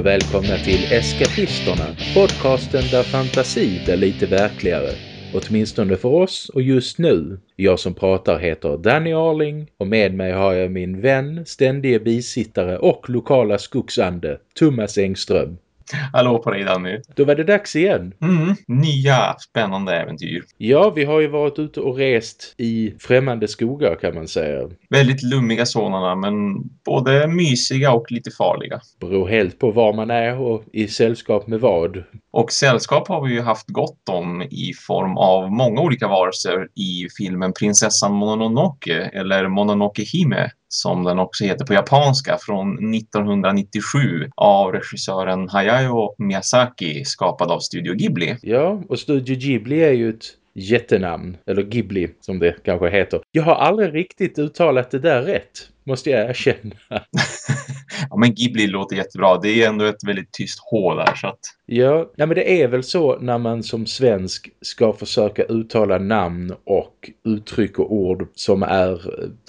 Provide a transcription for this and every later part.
Och välkomna till Eskapisterna, podcasten där fantasi blir lite verkligare. Åtminstone för oss och just nu. Jag som pratar heter Danny Arling och med mig har jag min vän, ständige bisittare och lokala skogsande, Thomas Engström. Hallå på dig Danny. Då var det dags igen. Mm, nya spännande äventyr. Ja, vi har ju varit ute och rest i främmande skogar kan man säga. Väldigt lummiga sådana men både mysiga och lite farliga. Beror helt på var man är och i sällskap med vad. Och sällskap har vi ju haft gott om i form av många olika varelser i filmen Prinsessan Mononoke eller Mononoke Hime som den också heter på japanska från 1997 av regissören Hayao Miyazaki skapad av Studio Ghibli. Ja, och Studio Ghibli är ju ett jättenamn, eller Ghibli som det kanske heter. Jag har aldrig riktigt uttalat det där rätt, måste jag erkänna. ja, men Ghibli låter jättebra. Det är ändå ett väldigt tyst hål där så att... Ja, nej, men det är väl så när man som svensk ska försöka uttala namn och uttryck och ord som är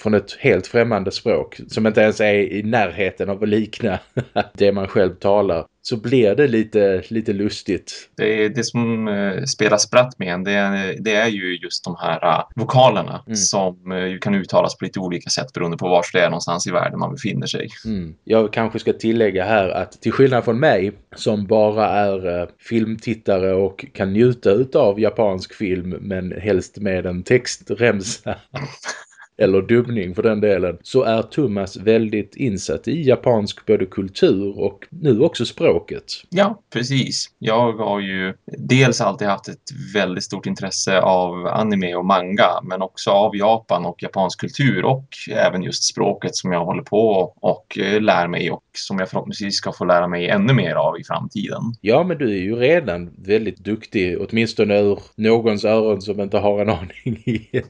från ett helt främmande språk. Som inte ens är i närheten av att likna det man själv talar så blir det lite, lite lustigt. Det, det som uh, spelar spratt med en, det, är, det är ju just de här uh, vokalerna mm. som uh, kan uttalas på lite olika sätt beroende på var det är någonstans i världen man befinner sig. Mm. Jag kanske ska tillägga här att till skillnad från mig som bara är Eh, filmtittare och kan njuta av japansk film men helst med en textremsa. eller dubbning för den delen, så är Thomas väldigt insatt i japansk både kultur och nu också språket. Ja, precis. Jag har ju dels alltid haft ett väldigt stort intresse av anime och manga, men också av Japan och japansk kultur och även just språket som jag håller på och lär mig och som jag förhoppningsvis ska få lära mig ännu mer av i framtiden. Ja, men du är ju redan väldigt duktig, åtminstone ur någons öron som inte har en aning i.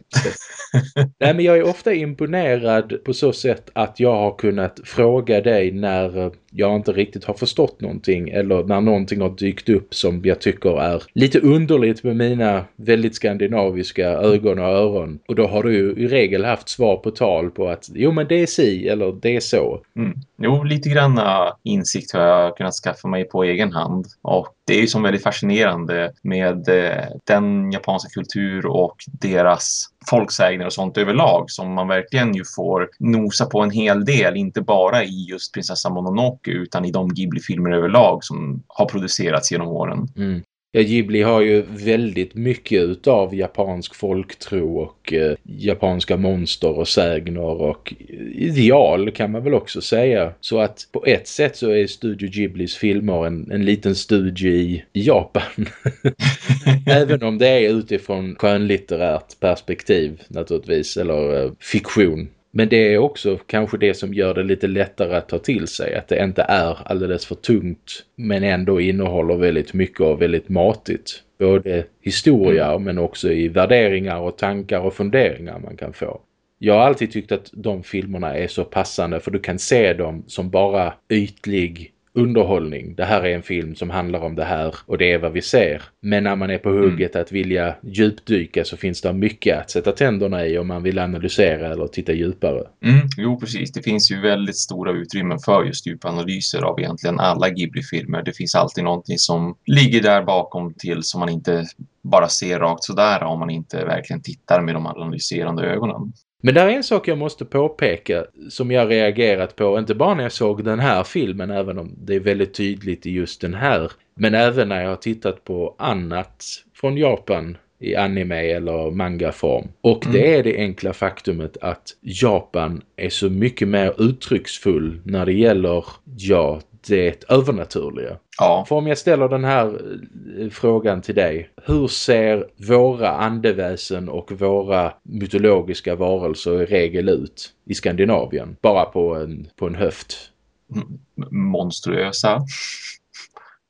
Nej, men jag ofta imponerad på så sätt att jag har kunnat fråga dig när eh, jag inte riktigt har förstått någonting eller när någonting har dykt upp som jag tycker är lite underligt med mina väldigt skandinaviska ögon och öron. Och då har du ju i regel haft svar på tal på att jo men det är si eller det är så. Mm. Jo, lite grann äh, insikt har jag kunnat skaffa mig på egen hand och det är ju som väldigt fascinerande med äh, den japanska kultur och deras folksägner och sånt överlag som man verkligen ju får nosa på en hel del, inte bara i just prinsessan Mononoke utan i de Ghibli-filmer överlag som har producerats genom åren. Mm. Ja, Ghibli har ju väldigt mycket utav japansk folktro och eh, japanska monster och sägner och ideal kan man väl också säga. Så att på ett sätt så är Studio Ghiblis filmer en, en liten studie i Japan. Även om det är utifrån skönlitterärt perspektiv naturligtvis, eller eh, fiktion. Men det är också kanske det som gör det lite lättare att ta till sig. Att det inte är alldeles för tungt men ändå innehåller väldigt mycket och väldigt matigt. Både historia mm. men också i värderingar och tankar och funderingar man kan få. Jag har alltid tyckt att de filmerna är så passande för du kan se dem som bara ytlig underhållning. Det här är en film som handlar om det här och det är vad vi ser. Men när man är på mm. hugget mm. att vilja djupdyka så finns det mycket att sätta tänderna i om man vill analysera eller titta djupare. Mm, jo, precis. Det finns ju väldigt stora utrymmen för just djupanalyser av egentligen alla Ghibli-filmer. Det finns alltid någonting som ligger där bakom till som man inte bara ser rakt sådär om man inte verkligen tittar med de analyserande ögonen. Men där är en sak jag måste påpeka som jag reagerat på, inte bara när jag såg den här filmen, även om det är väldigt tydligt i just den här, men även när jag har tittat på annat från Japan i anime eller mangaform. Och mm. det är det enkla faktumet att Japan är så mycket mer uttrycksfull när det gäller, ja, det övernaturliga. Ja. För om jag ställer den här eh, frågan till dig. Hur ser våra andeväsen och våra mytologiska varelser i regel ut i Skandinavien? Bara på en, på en höft. Monstruösa.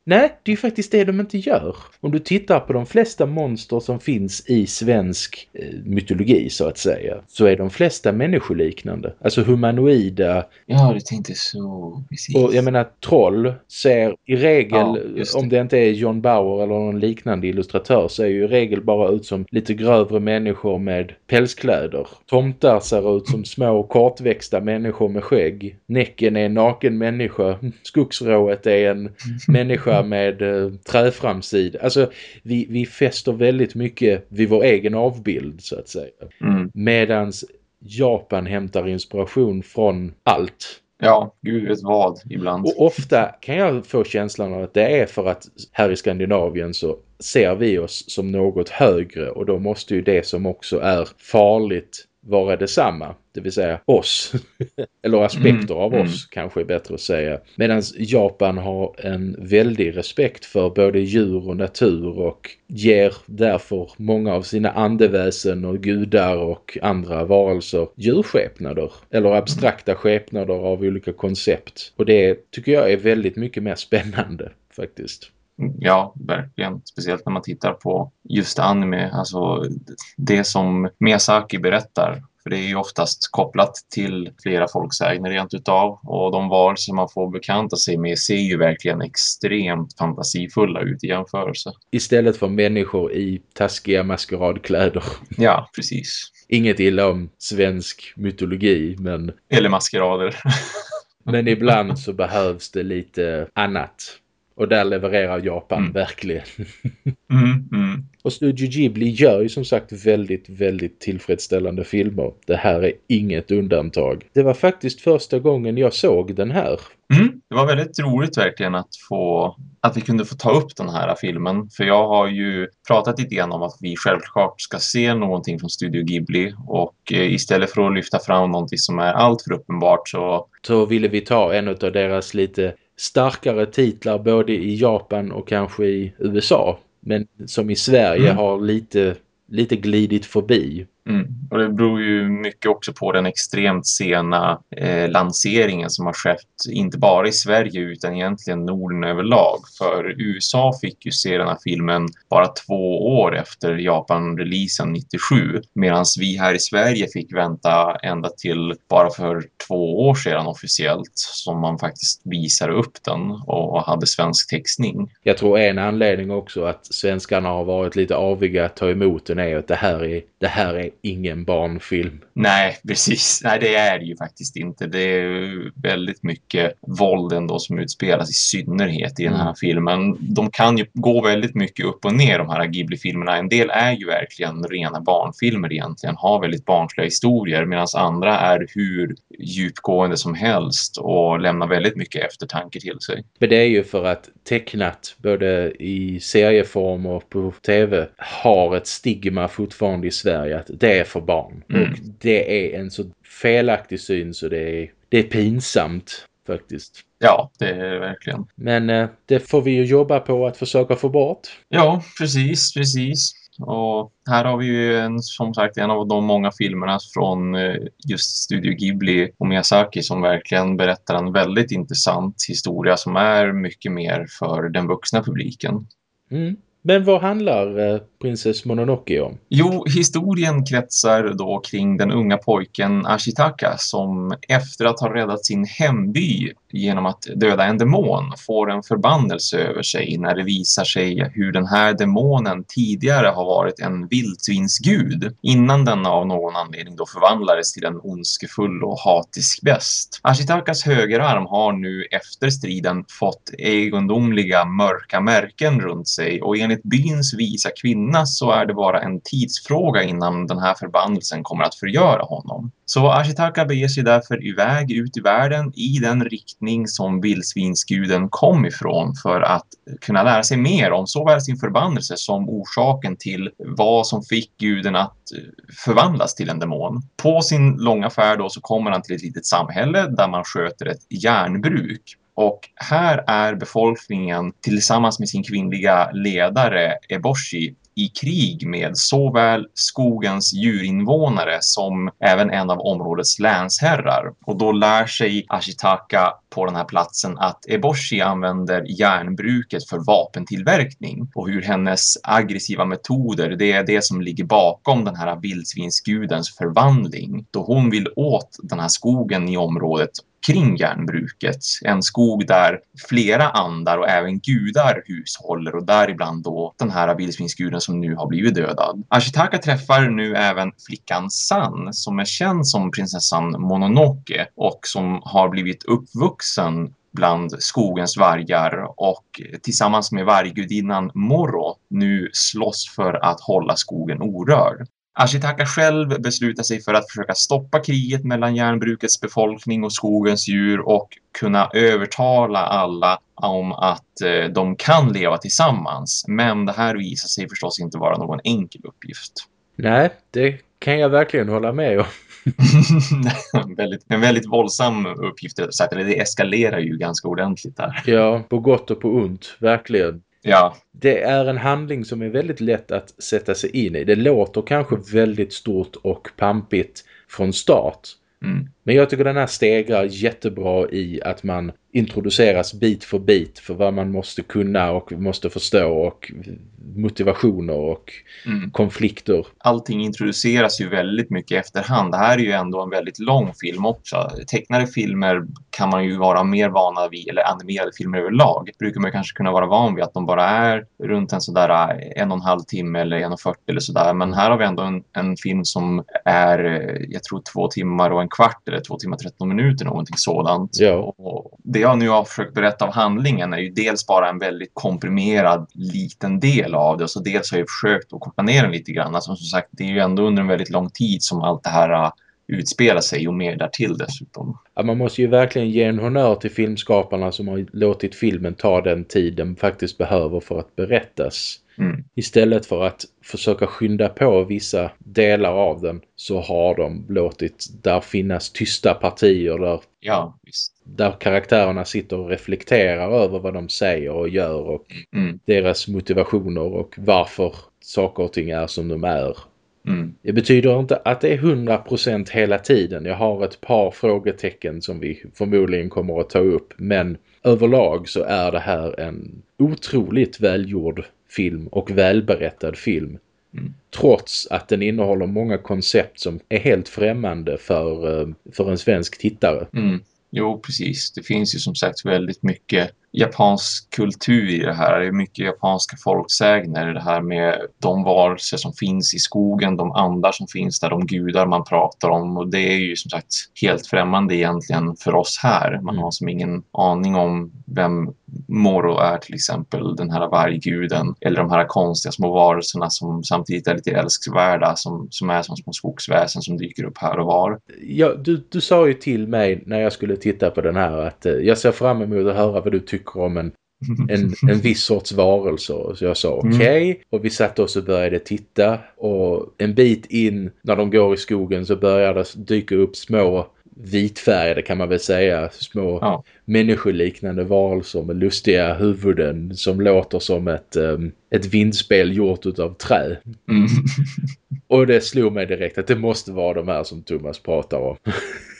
Nej, det är ju faktiskt det de inte gör. Om du tittar på de flesta monster som finns i svensk eh, mytologi så att säga, så är de flesta människoliknande. Alltså humanoida. Ja, du tänkte så. Precis. Och jag menar, troll ser i regel, Ja, det. om det inte är John Bauer eller någon liknande illustratör, ser ju i regel bara ut som lite grövre människor med pälskläder. Tomtar ser ut som små kortväxta människor med skägg. Näcken är en naken människa. Skogsrået är en människa med eh, träframsida. Alltså, vi, vi fäster väldigt mycket vid vår egen avbild så att säga. Mm. Medans Japan hämtar inspiration från allt. Ja, gud vet vad ibland. Och ofta kan jag få känslan av att det är för att här i Skandinavien så ser vi oss som något högre och då måste ju det som också är farligt vara detsamma, det vill säga oss. Eller aspekter Mm, av mm. oss kanske är bättre att säga. Medan Japan har en väldig respekt för både djur och natur och ger därför många av sina andeväsen och gudar och andra varelser djurskepnader. Eller abstrakta skepnader av olika koncept. Och det tycker jag är väldigt mycket mer spännande faktiskt. Ja, verkligen. Speciellt när man tittar på just anime. Alltså det som Miyazaki berättar. För det är ju oftast kopplat till flera folksägner rent utav. Och de varelser man får bekanta sig med ser ju verkligen extremt fantasifulla ut i jämförelse. Istället för människor i taskiga maskeradkläder. Ja, precis. Inget illa om svensk mytologi men, Eller maskerader. men ibland så behövs det lite annat. Och där levererar Japan Mm. verkligen. Mm, mm. Och Studio Ghibli gör ju som sagt väldigt, väldigt tillfredsställande filmer. Det här är inget undantag. Det var faktiskt första gången jag såg den här. Mm, det var väldigt roligt verkligen att, få, att vi kunde få ta upp den här filmen. För jag har ju pratat lite grann om att vi självklart ska se någonting från Studio Ghibli. Och eh, istället för att lyfta fram någonting som är allt för uppenbart så Så ville vi ta en av deras lite starkare titlar både i Japan och kanske i USA. Men som i Sverige Mm. har lite, lite glidit förbi. Mm. Och det beror ju mycket också på den extremt sena eh, lanseringen som har skett, inte bara i Sverige utan egentligen Norden överlag. För USA fick ju se den här filmen bara två år efter Japan-releasen 97. Medan vi här i Sverige fick vänta ända till bara för två år sedan officiellt som man faktiskt visade upp den och hade svensk textning. Jag tror en anledning också att svenskarna har varit lite aviga att ta emot den är att det här är, det här är ingen barnfilm. Nej, precis. Nej, det är det ju faktiskt inte. Det är väldigt mycket våld ändå som utspelas i synnerhet i den här Mm. filmen. De kan ju gå väldigt mycket upp och ner de här Ghibli-filmerna. En del är ju verkligen rena barnfilmer egentligen, har väldigt barnsliga historier medan andra är hur djupgående som helst och lämnar väldigt mycket eftertanke till sig. Men det är ju för att tecknat både i serieform och på tv har ett stigma fortfarande i Sverige att det är för barn. Mm. Och det är en så felaktig syn så det är, det är pinsamt faktiskt. Ja, det är det verkligen. Men eh, det får vi ju jobba på att försöka få bort. Ja, precis, precis. Och här har vi ju en, som sagt en av de många filmerna från eh, just Studio Ghibli och Miyazaki som verkligen berättar en väldigt intressant historia som är mycket mer för den vuxna publiken. Mm. Men vad handlar Princess Mononoke om? Jo, historien kretsar då kring den unga pojken Ashitaka som efter att ha räddat sin hemby genom att döda en demon får en förbannelse över sig när det visar sig hur den här demonen tidigare har varit en vildsvinsgud innan den av någon anledning då förvandlades till en ondskefull och hatisk bäst. Ashitakas högerarm har nu efter striden fått egendomliga mörka märken runt sig och enligt byns visa kvinna så är det bara en tidsfråga innan den här förbannelsen kommer att förgöra honom. Så Ashitaka beger sig därför iväg ut i världen i den riktning som vildsvinsguden kom ifrån för att kunna lära sig mer om såväl sin förbannelse som orsaken till vad som fick guden att förvandlas till en demon. På sin långa färd då så kommer han till ett litet samhälle där man sköter ett järnbruk. Och här är befolkningen tillsammans med sin kvinnliga ledare Eboshi i krig med såväl skogens djurinvånare som även en av områdets länsherrar. Och då lär sig Ashitaka på den här platsen att Eboshi använder järnbruket för vapentillverkning och hur hennes aggressiva metoder, det är det som ligger bakom den här vildsvinsgudens förvandling. Då hon vill åt den här skogen i området kring järnbruket. En skog där flera andar och även gudar hushåller och däribland då den här vildsvinsguden som nu har blivit dödad. Ashitaka träffar nu även flickan San som är känd som prinsessan Mononoke och som har blivit uppvuxen bland skogens vargar och tillsammans med varggudinnan Moro nu slåss för att hålla skogen orörd. Ashitaka själv beslutar sig för att försöka stoppa kriget mellan järnbrukets befolkning och skogens djur och kunna övertala alla om att eh, de kan leva tillsammans. Men det här visar sig förstås inte vara någon enkel uppgift. Nej, det kan jag verkligen hålla med om. en, väldigt, en väldigt våldsam uppgift, eller det eskalerar ju ganska ordentligt där. Ja, på gott och på ont, verkligen. Ja. Det är en handling som är väldigt lätt att sätta sig in i. Det låter kanske väldigt stort och pampigt från start. Mm. Men jag tycker den här stegrar jättebra i att man introduceras bit för bit för vad man måste kunna och måste förstå och motivationer och mm. konflikter. Allting introduceras ju väldigt mycket efterhand. Det här är ju ändå en väldigt lång film också. Tecknade filmer kan man ju vara mer vana vid, eller animerade filmer överlag, brukar man kanske kunna vara van vid att de bara är runt en sådär en och en halv timme eller en och 40 eller sådär. Men här har vi ändå en, en film som är, jag tror två timmar och en kvart eller två timmar 13 minuter, någonting sådant. Ja. Och det jag nu har försökt berätta av handlingen är ju dels bara en väldigt komprimerad liten del av det och så dels har jag försökt att korta ner den lite grann. Alltså som sagt, det är ju ändå under en väldigt lång tid som allt det här uh, utspelar sig och mer därtill dessutom. Ja, man måste ju verkligen ge en honör till filmskaparna som har låtit filmen ta den tid den faktiskt behöver för att berättas. Mm. Istället för att försöka skynda på vissa delar av den så har de låtit där finnas tysta partier där, ja. Där karaktärerna sitter och reflekterar över vad de säger och gör och mm. deras motivationer och varför saker och ting är som de är. Mm. Det betyder inte att det är 100% hela tiden. Jag har ett par frågetecken som vi förmodligen kommer att ta upp. Men överlag så är det här en otroligt välgjord film och välberättad film. Mm. Trots att den innehåller många koncept som är helt främmande för, eh, för en svensk tittare. Mm. Jo, precis. Det finns ju som sagt väldigt mycket japansk kultur i det här. Det är mycket japanska folksägner. Det här med de varelser som finns i skogen, de andar som finns där, de gudar man pratar om. Och det är ju som sagt helt främmande egentligen för oss här. Man Mm. har som ingen aning om vem Moro är till exempel, den här vargguden. Eller de här konstiga små varelserna som samtidigt är lite älskvärda som, som är som små skogsväsen som dyker upp här och var. Ja, du, du sa ju till mig när jag skulle titta på den här att eh, jag ser fram emot att höra vad du tycker om en, en, en viss sorts varelser. Så jag sa Mm. okej. Och vi satt oss och började titta. Och en bit in när de går i skogen så börjar det dyka upp små vitfärgade kan man väl säga. Små Ja. människoliknande varelser med lustiga huvuden som låter som ett, um, ett vindspel gjort utav trä. Mm. Och det slog mig direkt att det måste vara de här som Thomas pratar om.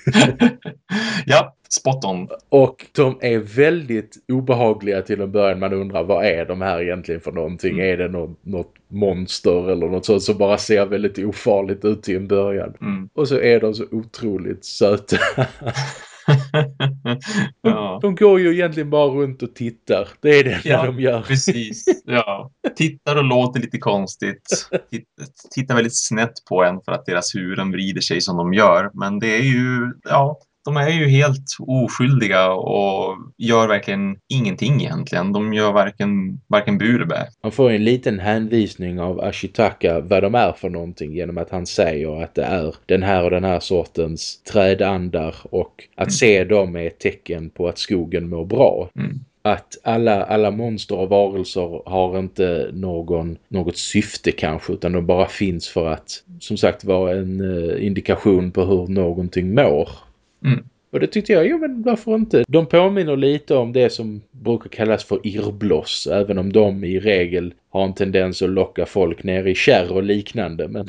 ja, spot on. Och de är väldigt obehagliga till en början. Man undrar vad är de här egentligen för någonting? Mm. Är det något, något monster eller något sånt som bara ser väldigt ofarligt ut till en början? Mm. Och så är de så otroligt söta. ja. De går ju egentligen bara runt och tittar. Det är det Ja. de gör. Precis, ja. Tittar och låter lite konstigt. Titt- Tittar väldigt snett på en för att deras huvuden vrider sig som de gör. Men det är ju, ja, de är ju helt oskyldiga och gör verkligen ingenting egentligen. De gör varken, varken bu eller bä. Man får en liten hänvisning av Ashitaka vad de är för någonting genom att han säger att det är den här och den här sortens trädandar och att Mm. se dem är ett tecken på att skogen mår bra. Mm. Att alla, alla monster och varelser har inte någon, något syfte kanske utan de bara finns för att som sagt vara en eh, indikation på hur någonting mår. Mm. Och det tyckte jag, jo men varför inte? De påminner lite om det som brukar kallas för irrbloss, även om de i regel har en tendens att locka folk ner i kärr och liknande. Men,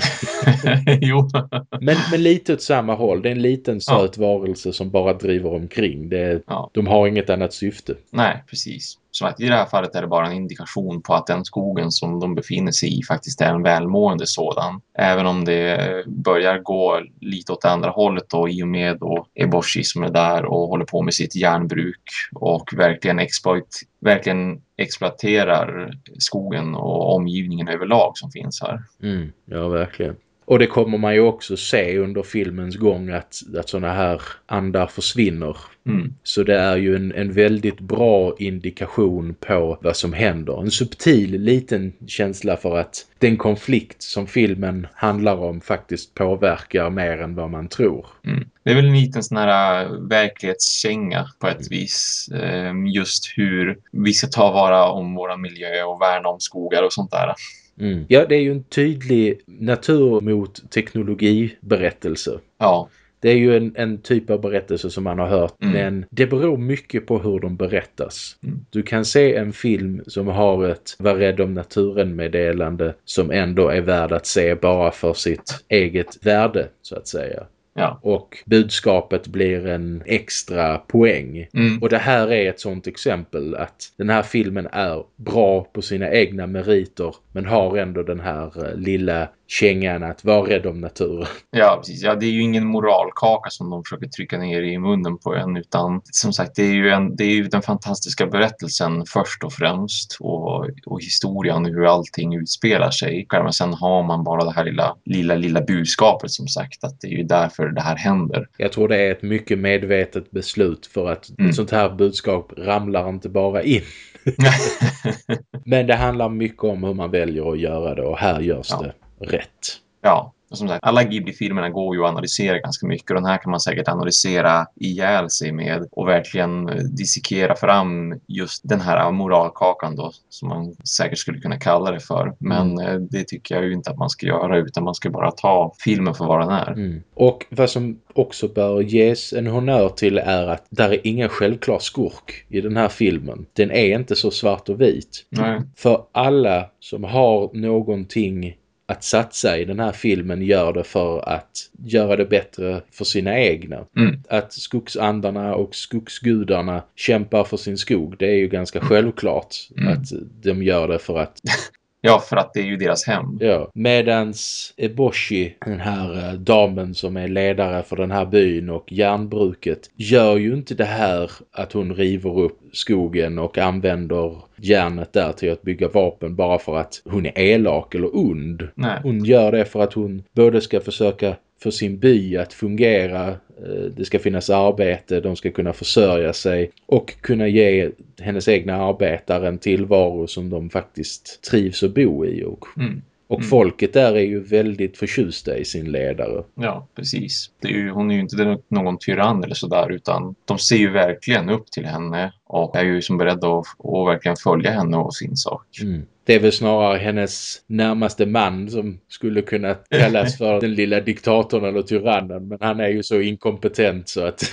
men, men lite åt samma håll. Det är en liten söt Ja. varelse som bara driver omkring. Det, Ja. De har inget annat syfte. Nej, precis. Så att i det här fallet är det bara en indikation på att den skogen som de befinner sig i faktiskt är en välmående sådan. Även om det börjar gå lite åt det andra hållet då i och med då Eboshi som är där och håller på med sitt järnbruk och verkligen, exploit, verkligen exploaterar skogen och omgivningen överlag som finns här. Mm, ja, verkligen. Och det kommer man ju också se under filmens gång att, att sådana här andar försvinner. Mm. Så det är ju en, en väldigt bra indikation på vad som händer. En subtil liten känsla för att den konflikt som filmen handlar om faktiskt påverkar mer än vad man tror. Mm. Det är väl en liten sån här äh, verklighetskänga på ett vis. Ehm, Just hur vi ska ta vara om våra miljö och värna om skogar och sånt där. Mm. Ja, det är ju en tydlig natur mot teknologi-berättelse. Ja, Det är ju en, en typ av berättelse som man har hört, Mm. men det beror mycket på hur de berättas. Mm. Du kan se en film som har ett var rädd om naturen-meddelande som ändå är värd att se bara för sitt eget värde, så att säga. Ja. Och budskapet blir en extra poäng. Mm. Och det här är ett sånt exempel att den här filmen är bra på sina egna meriter men har ändå den här eh, lilla kängan att vara rädd om naturen. Ja, precis. Ja, det är ju ingen moralkaka som de försöker trycka ner i munnen på en utan som sagt, det är ju, en, det är ju den fantastiska berättelsen först och främst och, och historien hur allting utspelar sig. Men sen har man bara det här lilla, lilla, lilla budskapet som sagt att det är ju därför det här händer. Jag tror det är ett mycket medvetet beslut för att Mm. ett sånt här budskap ramlar inte bara in. Men det handlar mycket om hur man väljer att göra det och här görs Ja. det rätt. Ja, och som sagt, alla Ghibli-filmerna går ju att analysera ganska mycket och den här kan man säkert analysera ihjäl sig med och verkligen eh, dissekera fram just den här moralkakan då, som man säkert skulle kunna kalla det för. Men eh, det tycker jag ju inte att man ska göra utan man ska bara ta filmen för vad den är. Mm. Och vad som också bör ges en honör till är att där är ingen självklar skurk i den här filmen. Den är inte så svart och vit. Nej. För alla som har någonting att satsa i den här filmen gör det för att göra det bättre för sina egna. Mm. Att skogsandarna och skogsgudarna kämpar för sin skog, det är ju ganska självklart Mm. att de gör det för att Ja, för att det är ju deras hem. Ja, medans Eboshi, den här eh, damen som är ledare för den här byn och järnbruket, gör ju inte det här att hon river upp skogen och använder järnet där till att bygga vapen bara för att hon är elak eller ond. Nej. Hon gör det för att hon både ska försöka få sin by att fungera, eh, det ska finnas arbete, de ska kunna försörja sig och kunna ge hennes egna arbetare en tillvaro som de faktiskt trivs att bo i. Och, Mm. och Mm. folket där är ju väldigt förtjusta i sin ledare. Ja, precis. Är ju, hon är ju inte någon tyrann eller sådär utan de ser ju verkligen upp till henne och är ju som beredda att, att verkligen följa henne och sin sak. Mm. Det är väl snarare hennes närmaste man som skulle kunna kallas för den lilla diktatorn eller tyrannen. Men han är ju så inkompetent så att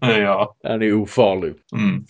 han är ofarlig. Mm.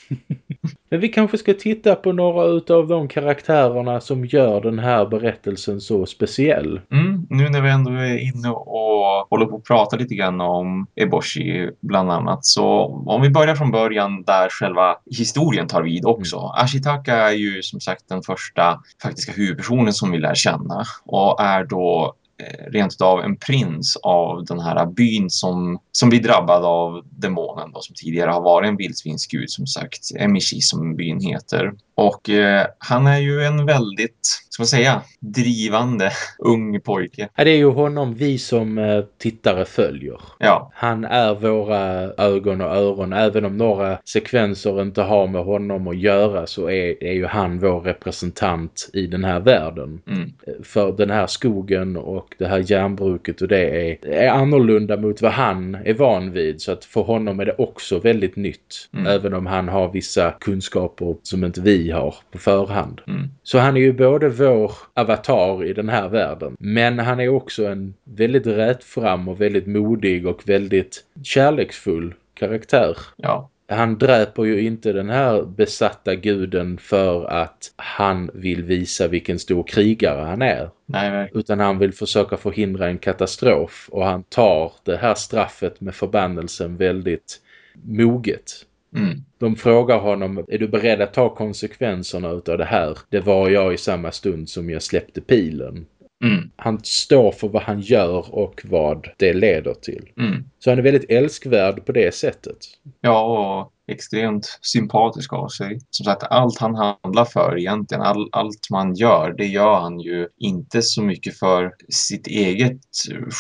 Men vi kanske ska titta på några utav de karaktärerna som gör den här berättelsen så speciell. Mm. Nu när vi ändå är inne och håller på att prata lite grann om Eboshi bland annat så om vi börjar från början där själva historien tar vid också. Ashitaka är ju som sagt den första faktiska huvudpersonen som vi lär känna och är då Eh, rent av en prins av den här byn som, som blir drabbad av demonen då, som tidigare har varit en vildsvinsgud som sagt, Emishi som byn heter. Och eh, han är ju en väldigt, ska man säga, drivande ung pojke. Ja, det är ju honom vi som eh, tittare följer. Ja, Han är våra ögon och öron. Även om några sekvenser inte har med honom att göra så är, är ju han vår representant i den här världen. mm, För den här skogen och det här järnbruket och det är, är annorlunda mot vad han är van vid. Så att för honom är det också väldigt nytt. Mm. Även om han har vissa kunskaper som inte vi har på förhand. mm, Så han är ju både vår avatar i den här världen. Men han är också en väldigt rättfram och väldigt modig och väldigt kärleksfull karaktär. ja. Han dräper ju inte den här besatta guden för att han vill visa vilken stor krigare han är. Nej, Utan han vill försöka förhindra en katastrof och han tar det här straffet med förbannelsen väldigt moget. Mm. De frågar honom, är du beredd att ta konsekvenserna utav det här? Det var jag i samma stund som jag släppte pilen. Mm. Han står för vad han gör och vad det leder till. Mm. Så han är väldigt älskvärd på det sättet. Ja, och extremt sympatisk av sig. Som sagt, allt han handlar för egentligen, all, allt man gör, det gör han ju inte så mycket för sitt eget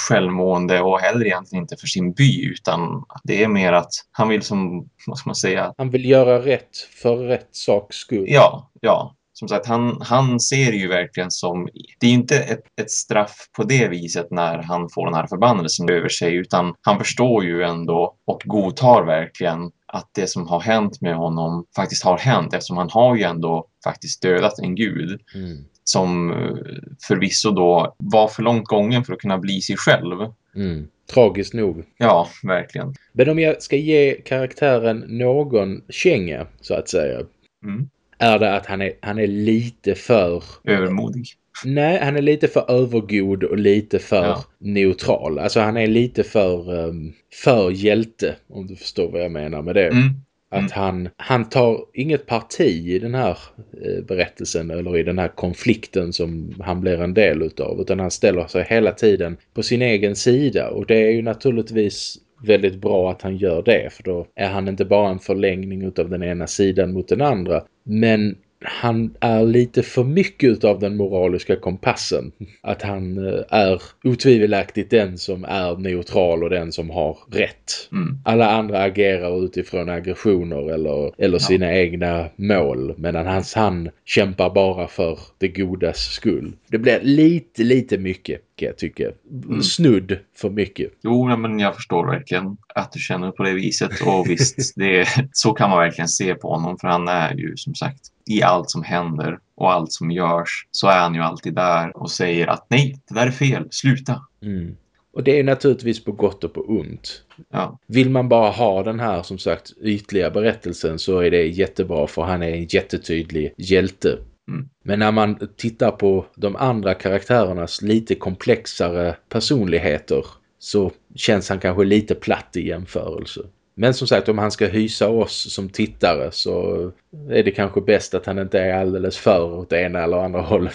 självmående och heller egentligen inte för sin by, utan det är mer att han vill som, vad ska man säga? Han vill göra rätt för rätt saks skull. Ja, ja. Som sagt, han, han ser ju verkligen som... Det är ju inte ett, ett straff på det viset när han får den här förbannelsen över sig, utan han förstår ju ändå och godtar verkligen att det som har hänt med honom faktiskt har hänt eftersom han har ju ändå faktiskt dödat en gud Mm. som eh, förvisso då var för långt gången för att kunna bli sig själv. Mm. Tragiskt nog. Ja, verkligen. Men om jag ska ge karaktären någon känga, så att säga, Mm. är det att han är, han är lite för... Övermodig. Nej, han är lite för övergod och lite för Ja. neutral. Alltså han är lite för, um, för hjälte, om du förstår vad jag menar med det. Mm. Att Mm. han, han tar inget parti i den här eh, berättelsen eller i den här konflikten som han blir en del utav. Utan han ställer sig hela tiden på sin egen sida. Och det är ju naturligtvis väldigt bra att han gör det. För då är han inte bara en förlängning utav den ena sidan mot den andra. Men han är lite för mycket utav den moraliska kompassen. Att han eh, är otvivelaktigt den som är neutral och den som har rätt. Mm. Alla andra agerar utifrån aggressioner eller, eller sina egna mål. Medan hans han kämpar bara för det godas skull. Det blir lite, lite mycket kan jag tycka. Snudd för mycket. Jo, men jag förstår verkligen att du känner på det viset. Och visst, det, så kan man verkligen se på honom. För han är ju som sagt i allt som händer och allt som görs så är han ju alltid där och säger att nej, det där är fel, sluta. Mm. Och det är naturligtvis på gott och på ont. Ja, Vill man bara ha den här som sagt ytliga berättelsen så är det jättebra för han är en jättetydlig hjälte. Men när man tittar på de andra karaktärernas lite komplexare personligheter så känns han kanske lite platt i jämförelse. Men som sagt, om han ska hysa oss som tittare så är det kanske bäst att han inte är alldeles för åt ena eller andra hållet.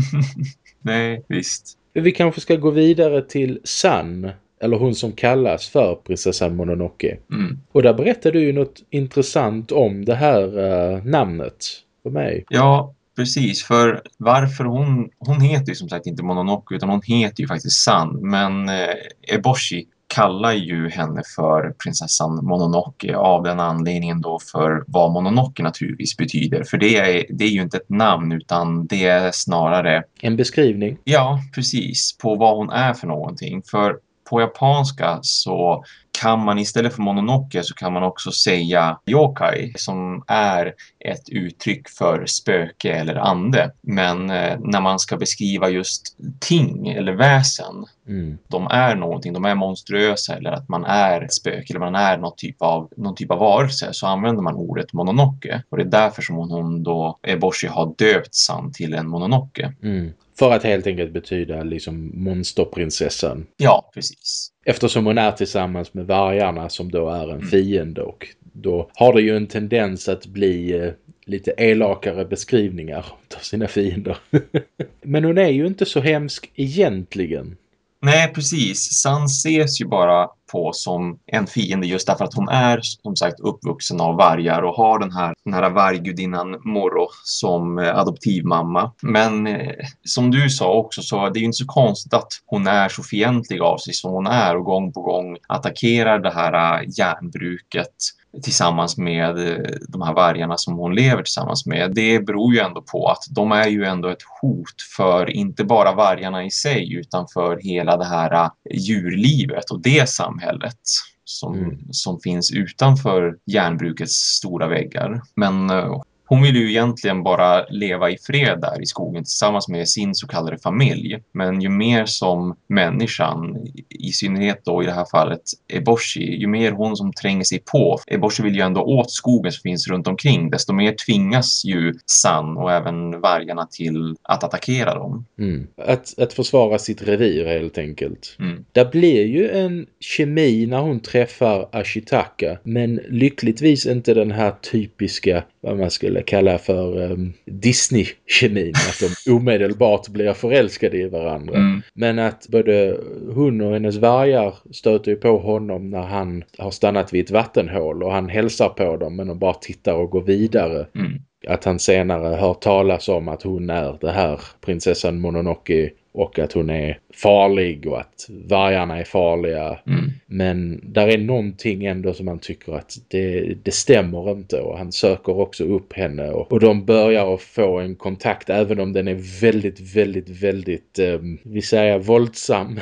nej, visst. Vi kanske ska gå vidare till San, eller hon som kallas för prinsessan Mononoke. Mm. Och där berättar du ju något intressant om det här eh, namnet för mig. Ja, precis. För varför hon... Hon heter ju som sagt inte Mononoke utan hon heter ju faktiskt San. Men eh, Eboshi kallar ju henne för prinsessan Mononoke av den anledningen då för vad Mononoke naturligtvis betyder. För det är, det är ju inte ett namn utan det är snarare En beskrivning. Ja, precis. På vad hon är för någonting. För på japanska så kan man istället för mononoke så kan man också säga yokai som är ett uttryck för spöke eller ande. Men eh, när man ska beskriva just ting eller väsen, Mm. de är någonting, de är monstruösa eller att man är ett spöke eller man är någon typ av, någon typ av varelse så använder man ordet mononoke. Och det är därför som hon, hon då, Eboshi har döpt San till en mononoke. Mm. För att helt enkelt betyda liksom monsterprinsessan. Ja, precis. Eftersom hon är tillsammans med vargarna som då är en fiende och då har det ju en tendens att bli eh, lite elakare beskrivningar av sina fiender. Men hon är ju inte så hemsk egentligen. Nej, precis. San ses ju bara på som en fiende just därför att hon är som sagt uppvuxen av vargar och har den här, den här varggudinnan Moro som eh, adoptivmamma. Men eh, som du sa också så det är ju inte så konstigt att hon är så fientlig av sig som hon är och gång på gång attackerar det här eh, järnbruket tillsammans med eh, de här vargarna som hon lever tillsammans med. Det beror ju ändå på att de är ju ändå ett hot för inte bara vargarna i sig utan för hela det här djurlivet och det samhället som, Mm. som finns utanför järnbrukets stora väggar. Men eh, hon vill ju egentligen bara leva i fred där i skogen tillsammans med sin så kallade familj. Men ju mer som människan, i synnerhet då i det här fallet Eboshi, ju mer hon som tränger sig på, Eboshi vill ju ändå åt skogen som finns runt omkring, desto mer tvingas ju San och även vargarna till att attackera dem. Mm. Att, att försvara sitt revir helt enkelt. Mm. Det blir ju en kemi när hon träffar Ashitaka men lyckligtvis inte den här typiska vad man skulle kalla för um, Disney-kemin. Att de omedelbart blir förälskade i varandra. Mm. Men att både hon och hennes vargar stöter ju på honom när han har stannat vid ett vattenhål och han hälsar på dem men de bara tittar och går vidare. Mm. Att han senare hör talas om att hon är det här prinsessan Mononoke och att hon är farlig och att vargarna är farliga. Mm. Men där är någonting ändå som han tycker att det, det stämmer inte och han söker också upp henne och, och de börjar att få en kontakt även om den är väldigt, väldigt, väldigt, eh, vi säger våldsam.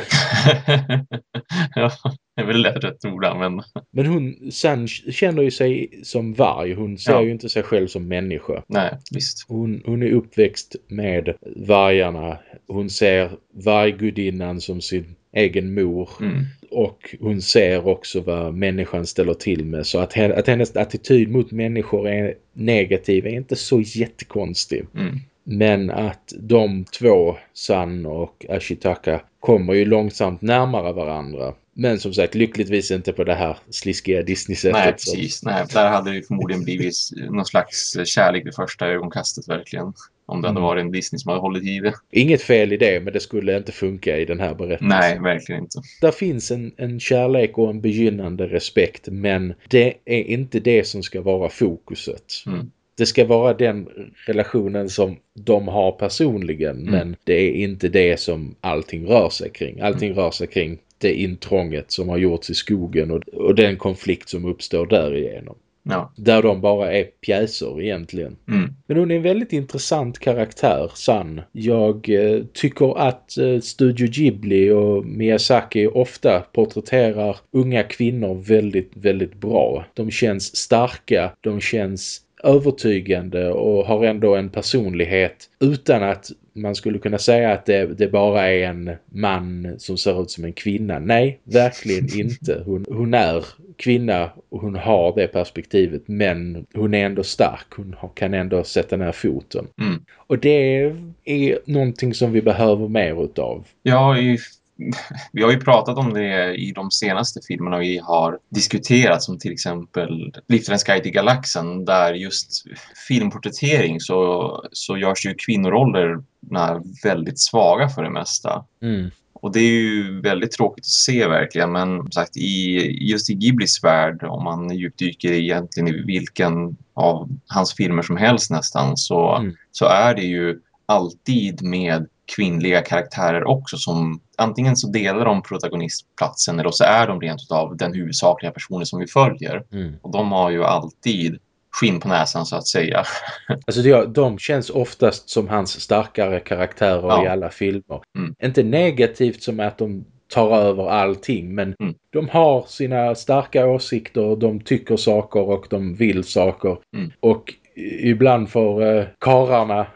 ja, det är väl lätt rätt ord att använda. Men hon sen känner ju sig som varg. Hon ser Ja. ju inte sig själv som människa. Nej, visst. Hon, hon är uppväxt med vargarna. Hon ser varggudinnan som sin egen mor. Mm. Och hon ser också vad människan ställer till med. Så att, att hennes attityd mot människor är negativ är inte så jättekonstig. Mm. Men att de två, San och Ashitaka, kommer ju långsamt närmare varandra. Men som sagt, lyckligtvis inte på det här sliskiga Disney-sättet. Nej, precis. Nej, där hade det förmodligen blivit någon slags kärlek vid första ögonkastet verkligen. Om det hade Mm. varit en Disney som hade hållit i det. Inget fel i det, men det skulle inte funka i den här berättelsen. Nej, verkligen inte. Där finns en, en kärlek och en begynnande respekt, men det är inte det som ska vara fokuset. Mm. Det ska vara den relationen som de har personligen, Mm. men det är inte det som allting rör sig kring. Allting rör sig kring det intrånget som har gjorts i skogen och, och den konflikt som uppstår därigenom. Ja. Där de bara är pjäser egentligen. Mm. Men hon är en väldigt intressant karaktär, San. Jag eh, tycker att eh, Studio Ghibli och Miyazaki ofta porträtterar unga kvinnor väldigt, väldigt bra. De känns starka, de känns övertygande och har ändå en personlighet utan att man skulle kunna säga att det, det bara är en man som ser ut som en kvinna. Nej, verkligen inte. Hon, hon är kvinna och hon har det perspektivet men hon är ändå stark. Hon kan ändå sätta ner foten. Mm. Och det är någonting som vi behöver mer utav. Ja, i, vi har ju pratat om det i de senaste filmerna vi har diskuterat som till exempel Liftarens guide till galaxen där just filmporträttering så, så görs ju kvinnorollerna väldigt svaga för det mesta. Mm. Och det är ju väldigt tråkigt att se verkligen men som sagt i, just i Ghiblis värld om man djupdyker egentligen i vilken av hans filmer som helst nästan så, Mm. så är det ju alltid med kvinnliga karaktärer också som antingen så delar de protagonistplatsen eller så är de rent utav den huvudsakliga personen som vi följer. Mm. Och de har ju alltid skinn på näsan så att säga. Alltså det, de känns oftast som hans starkare karaktärer Ja. i alla filmer. Mm. Inte negativt som att de tar över allting men Mm. de har sina starka åsikter, de tycker saker och de vill saker. Mm. Och ibland får eh, kararna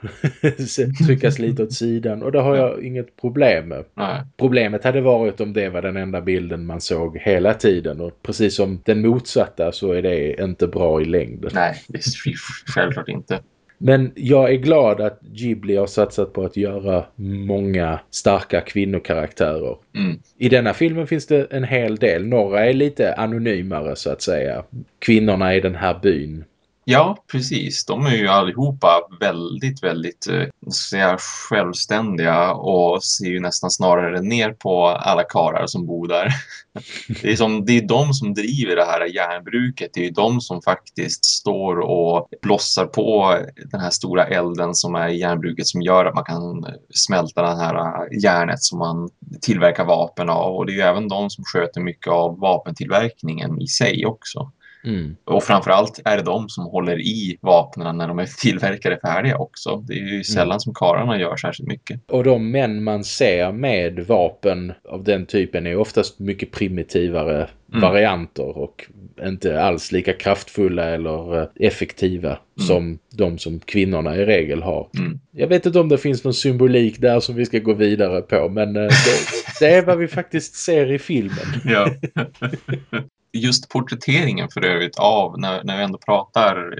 tryckas lite åt sidan och det har jag inget problem med. Nej. Problemet hade varit om det var den enda bilden man såg hela tiden och precis som den motsatta så är det inte bra i längden. Nej, är självklart inte. Men jag är glad att Ghibli har satsat på att göra många starka kvinnokaraktärer. Mm. I denna filmen finns det en hel del. Några är lite anonymare så att säga. Kvinnorna i den här byn. Ja, precis. De är ju allihopa väldigt, väldigt eh, säga, självständiga och ser ju nästan snarare ner på alla karar som bor där. Det är, som, det är de som driver det här järnbruket. Det är ju de som faktiskt står och blossar på den här stora elden som är i järnbruket som gör att man kan smälta det här eh, järnet som man tillverkar vapen av. Och det är ju även de som sköter mycket av vapentillverkningen i sig också. Mm. Och framförallt är det de som håller i vapnen när de är tillverkade färdiga också. Det är ju sällan Mm. som karlarna gör särskilt mycket. Och de män man ser med vapen av den typen är oftast mycket primitivare Mm. varianter och inte alls lika kraftfulla eller eh, effektiva som de som kvinnorna i regel har. Mm. Jag vet inte om det finns någon symbolik där som vi ska gå vidare på men eh, det, det är vad vi faktiskt ser i filmen. Ja. Just porträtteringen för övrigt av, när, när vi ändå pratar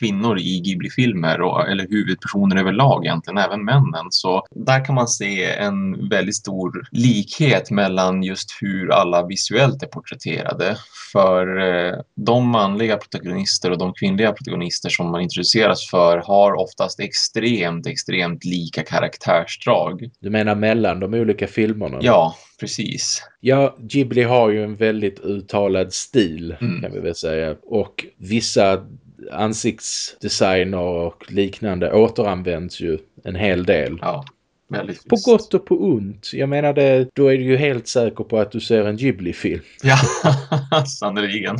kvinnor i Ghibli-filmer, och, eller huvudpersoner överlag egentligen, även männen, så där kan man se en väldigt stor likhet mellan just hur alla visuellt är porträtterade. För eh, de manliga protagonister och de kvinnliga protagonister som man introduceras för har oftast extremt, extremt lika karaktärsdrag. Du menar mellan de olika filmerna? Ja, precis. Ja, Ghibli har ju en väldigt uttalad stil Mm. kan vi väl säga. Och vissa ansiktsdesigner och liknande återanvänds ju en hel del. Ja, väldigt På visst. gott och på ont. Jag menar det, då är du ju helt säker på att du ser en Ghibli-film. Ja, sannerligen.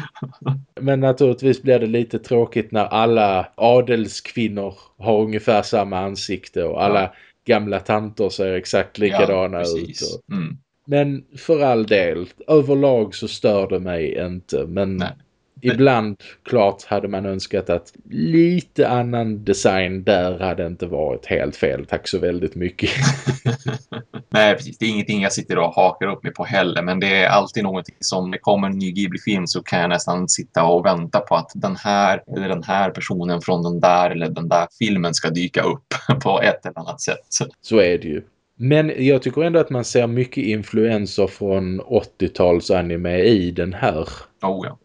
Men naturligtvis blir det lite tråkigt när alla adelskvinnor har ungefär samma ansikte och alla. Gamla tanter ser exakt likadana ja, ut. Och... Mm. Men för all del, överlag så stör det mig inte. Men Nej. Ibland, klart, hade man önskat att lite annan design där hade inte varit helt fel. Tack så väldigt mycket. Nej, precis. Det är ingenting jag sitter och hakar upp mig på heller, men det är alltid någonting som det kommer en ny Ghibli-film så kan jag nästan sitta och vänta på att den här eller den här personen från den där eller den där filmen ska dyka upp på ett eller annat sätt. så är det ju. Men jag tycker ändå att man ser mycket influenser från 80-tals anime i den här. Oh ja.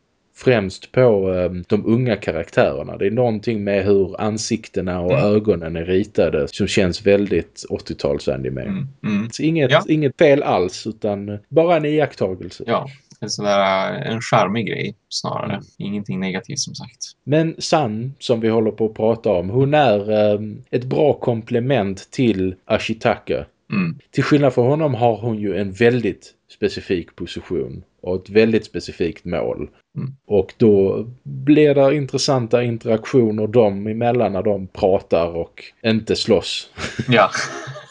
Främst på eh, de unga karaktärerna. Det är någonting med hur ansiktena och Mm. ögonen är ritade som känns väldigt 80-tals anime. Mm. Mm. Inget, Ja. inget fel alls utan bara en iakttagelse. Ja, en sån där, en charmig grej snarare. Mm. Ingenting negativt som sagt. Men San, som vi håller på att prata om, hon är eh, ett bra komplement till Ashitaka. Mm. Till skillnad från honom har hon ju en väldigt specifik position och ett väldigt specifikt mål. Mm. Och då blir det intressanta interaktioner dem emellan när de pratar och inte slåss. Ja.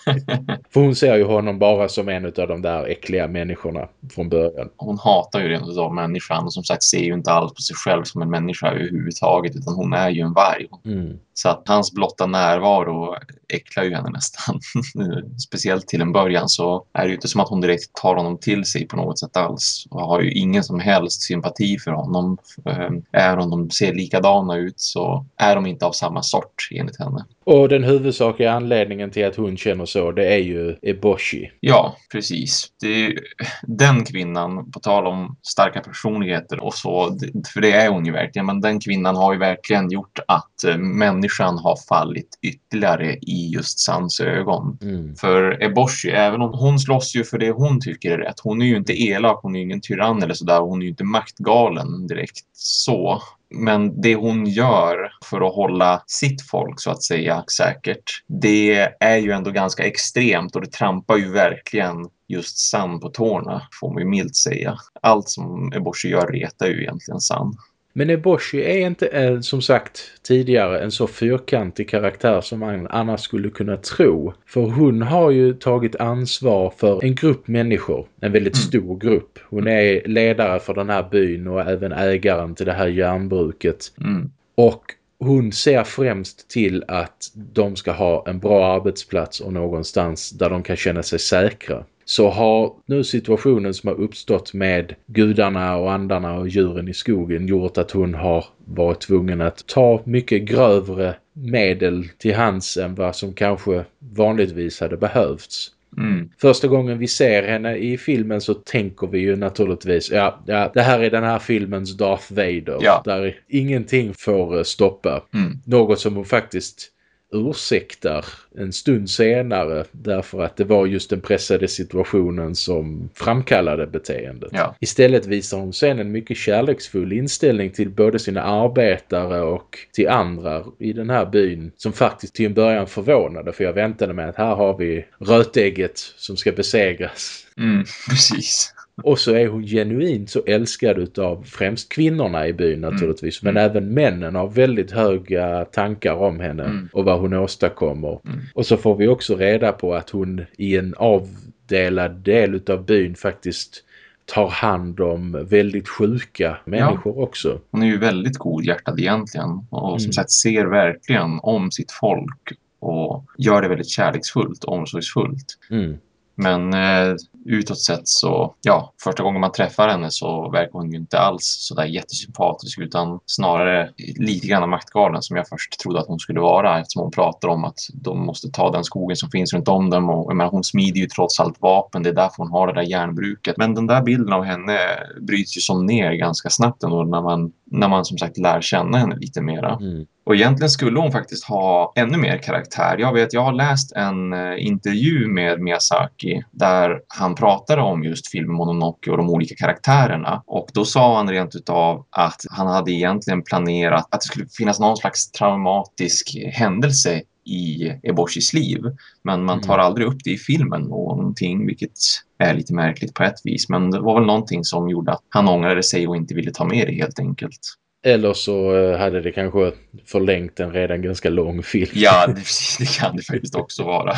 För hon ser ju honom bara som en av de där äckliga människorna från början. hon hatar ju rent utav människan och som sagt ser ju inte alls på sig själv som en människa överhuvudtaget utan hon är ju en varg. Mm. Så att hans blotta närvaro äcklar ju henne nästan. Speciellt till en början så är det ju inte som att hon direkt tar honom till sig på något sätt alls. Och har ju ingen som helst sympati för honom. Eh, Även om de ser likadana ut så är de inte av samma sort enligt henne. Och den huvudsakliga anledningen till att hon känner så, det är ju Eboshi. Ja, precis. Det är den kvinnan, på tal om starka personligheter och så, för det är hon ju verkligen, men den kvinnan har ju verkligen gjort att eh, människan har fallit ytterligare i just Sans ögon. Mm. För Eboshi, även om hon slåss ju för det hon tycker är rätt, hon är ju inte elak, hon är ju ingen tyrann eller sådär, hon är ju inte maktgalen direkt så. Men det hon gör för att hålla sitt folk så att säga säkert, det är ju ändå ganska extremt och det trampar ju verkligen just San på tårna, får man ju milt säga. Allt som Eboshi gör retar ju egentligen San. Men Eboshi är inte, som sagt tidigare, en så fyrkantig karaktär som man annars skulle kunna tro. För hon har ju tagit ansvar för en grupp människor, en väldigt Mm. stor grupp. Hon är ledare för den här byn och även ägaren till det här järnbruket. Mm. Och hon ser främst till att de ska ha en bra arbetsplats och någonstans där de kan känna sig säkra. Så har nu situationen som har uppstått med gudarna och andarna och djuren i skogen gjort att hon har varit tvungen att ta mycket grövre medel till hands än vad som kanske vanligtvis hade behövts. Mm. Första gången vi ser henne i filmen så tänker vi ju naturligtvis ja, ja det här är den här filmens Darth Vader. Ja. Där ingenting får eh, stoppa. Mm. Något som hon faktiskt ursäktar en stund senare därför att det var just den pressade situationen som framkallade beteendet. Ja. Istället visar hon sen en mycket kärleksfull inställning till både sina arbetare och till andra i den här byn som faktiskt till en början förvånade för jag väntade mig att här har vi rötägget som ska besegras. Mm. Precis. Och så är hon genuint så älskad av främst kvinnorna i byn naturligtvis. Mm. Men mm. även männen har väldigt höga tankar om henne mm. och vad hon åstadkommer. Mm. Och så får vi också reda på att hon i en avdelad del av byn faktiskt tar hand om väldigt sjuka människor ja. också. Hon är ju väldigt godhjärtad egentligen och som mm. sagt ser verkligen om sitt folk och gör det väldigt kärleksfullt och omsorgsfullt. Mm. Men eh, utåt sett så, ja, första gången man träffar henne så verkar hon ju inte alls så där jättesympatisk utan snarare lite grann maktgalen som jag först trodde att hon skulle vara eftersom hon pratar om att de måste ta den skogen som finns runt om dem och menar, hon smider ju trots allt vapen, det är därför hon har det där järnbruket. Men den där bilden av henne bryts ju som ner ganska snabbt ändå när man, när man som sagt lär känna henne lite mera. Mm. Och egentligen skulle hon faktiskt ha ännu mer karaktär. Jag vet, jag har läst en eh, intervju med Miyazaki där han pratade om just filmen Mononoke och de olika karaktärerna. Och då sa han rent utav att han hade egentligen planerat att det skulle finnas någon slags traumatisk händelse i Eboshis liv. Men man tar mm. aldrig upp det i filmen någonting, vilket är lite märkligt på ett vis. Men det var väl någonting som gjorde att han ångrade sig och inte ville ta med det helt enkelt. Eller så eh, hade det kanske förlängt en redan ganska lång film. Ja, det, det kan det faktiskt också vara.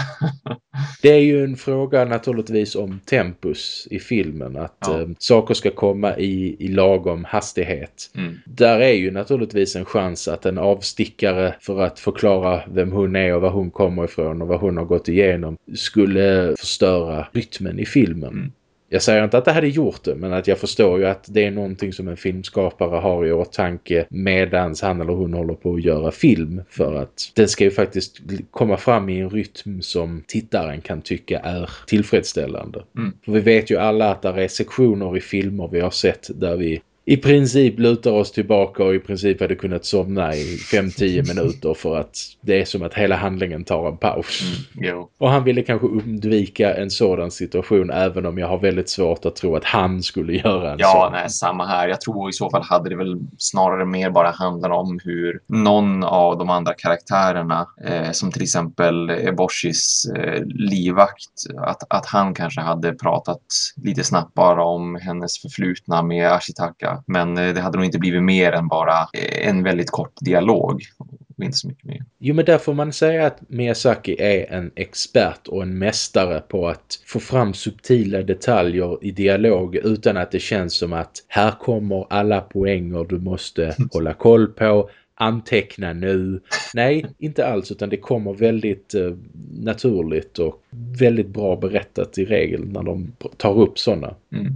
det är ju en fråga naturligtvis om tempus i filmen. Att ja. äh, saker ska komma i, i lagom hastighet. Mm. Där är ju naturligtvis en chans att en avstickare för att förklara vem hon är och var hon kommer ifrån och vad hon har gått igenom skulle förstöra rytmen i filmen. Mm. Jag säger inte att det hade gjort det men att jag förstår ju att det är någonting som en filmskapare har i åtanke medans han eller hon håller på att göra film för att den ska ju faktiskt komma fram i en rytm som tittaren kan tycka är tillfredsställande. Mm. För vi vet ju alla att det är sektioner i filmer vi har sett där vi i princip lutar oss tillbaka och i princip hade kunnat somna i 5-10 minuter för att det är som att hela handlingen tar en paus. Mm, och han ville kanske undvika en sådan situation även om jag har väldigt svårt att tro att han skulle göra en ja, sån. Ja, nej, samma här. Jag tror i så fall hade det väl snarare mer bara handlat om hur någon av de andra karaktärerna, eh, som till exempel Eboshis eh, livvakt, att, att han kanske hade pratat lite snabbt bara om hennes förflutna med Ashitaka men eh, det hade nog inte blivit mer än bara eh, en väldigt kort dialog. Och inte så mycket mer. Jo men där får man säga att Miyazaki är en expert och en mästare på att få fram subtila detaljer i dialog utan att det känns som att här kommer alla poänger du måste hålla koll på anteckna nu. Nej, inte alls utan det kommer väldigt eh, naturligt och väldigt bra berättat i regel när de tar upp sådana. Mm.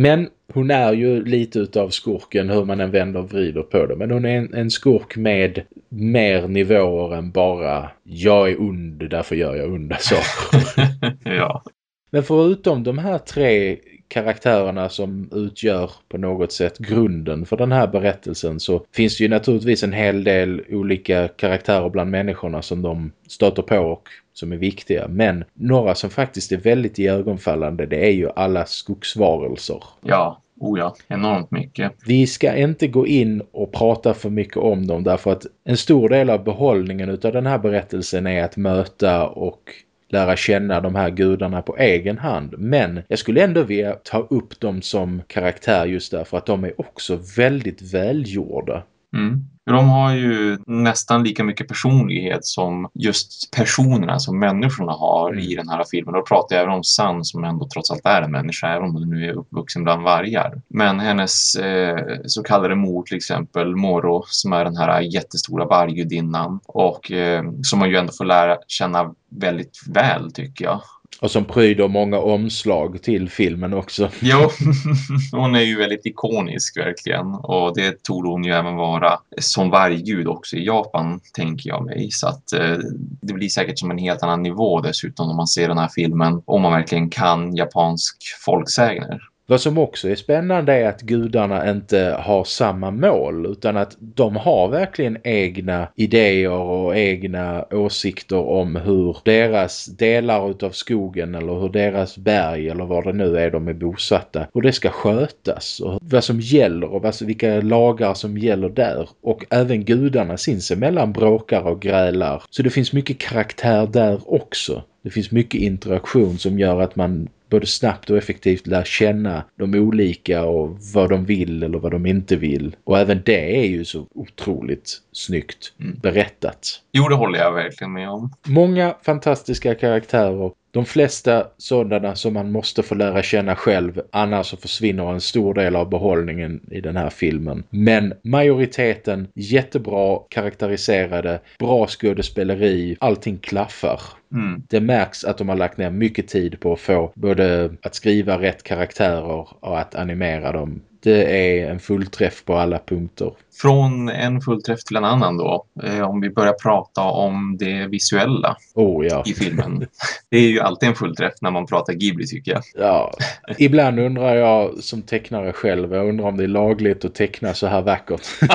Men hon är ju lite utav skurken hur man än vänder och vrider på det. Men hon är en, en skurk med mer nivåer än bara jag är ond, därför gör jag onda saker. ja. Men förutom de här tre karaktärerna som utgör på något sätt grunden för den här berättelsen så finns det ju naturligtvis en hel del olika karaktärer bland människorna som de stöter på och som är viktiga. Men några som faktiskt är väldigt iögonfallande det är ju alla skogsvarelser. Ja, Oh ja, enormt mycket. Vi ska inte gå in och prata för mycket om dem därför att en stor del av behållningen av den här berättelsen är att möta och lära känna de här gudarna på egen hand. Men jag skulle ändå vilja ta upp dem som karaktär just därför att de är också väldigt välgjorda. Mm. De har ju nästan lika mycket personlighet som just personerna som människorna har i den här filmen. Då pratar jag även om San som ändå trots allt är en människa, även om hon nu är uppvuxen bland vargar. Men hennes eh, så kallade mor till exempel, Moro, som är den här jättestora varggudinnan och eh, som man ju ändå får lära känna väldigt väl tycker jag. Och som pryder många omslag till filmen också. Jo, hon är ju väldigt ikonisk verkligen. Och det torde hon ju även vara som varggud också i Japan, tänker jag mig. Så att eh, det blir säkert som en helt annan nivå dessutom om man ser den här filmen. Om man verkligen kan japansk folksägner. Vad som också är spännande är att gudarna inte har samma mål utan att de har verkligen egna idéer och egna åsikter om hur deras delar utav skogen eller hur deras berg eller var det nu är de är bosatta, hur det ska skötas och vad som gäller och vilka lagar som gäller där. Och även gudarna sinsemellan bråkar och grälar. Så det finns mycket karaktär där också. Det finns mycket interaktion som gör att man både snabbt och effektivt lär känna de olika och vad de vill eller vad de inte vill. Och även det är ju så otroligt snyggt Mm. berättat. Jo, det håller jag verkligen med om. Många fantastiska karaktärer. De flesta sådana som man måste få lära känna själv. Annars så försvinner en stor del av behållningen i den här filmen. Men majoriteten jättebra karaktäriserade. Bra skådespeleri. Allting klaffar. Mm. Det märks att de har lagt ner mycket tid på att få både att skriva rätt karaktärer och att animera dem. Det är en fullträff på alla punkter. Från en fullträff till en annan då. Eh, om vi börjar prata om det visuella Oh ja. i filmen. det är ju alltid en fullträff när man pratar Ghibli tycker jag. ja. Ibland undrar jag som tecknare själv, jag undrar om det är lagligt att teckna så här vackert.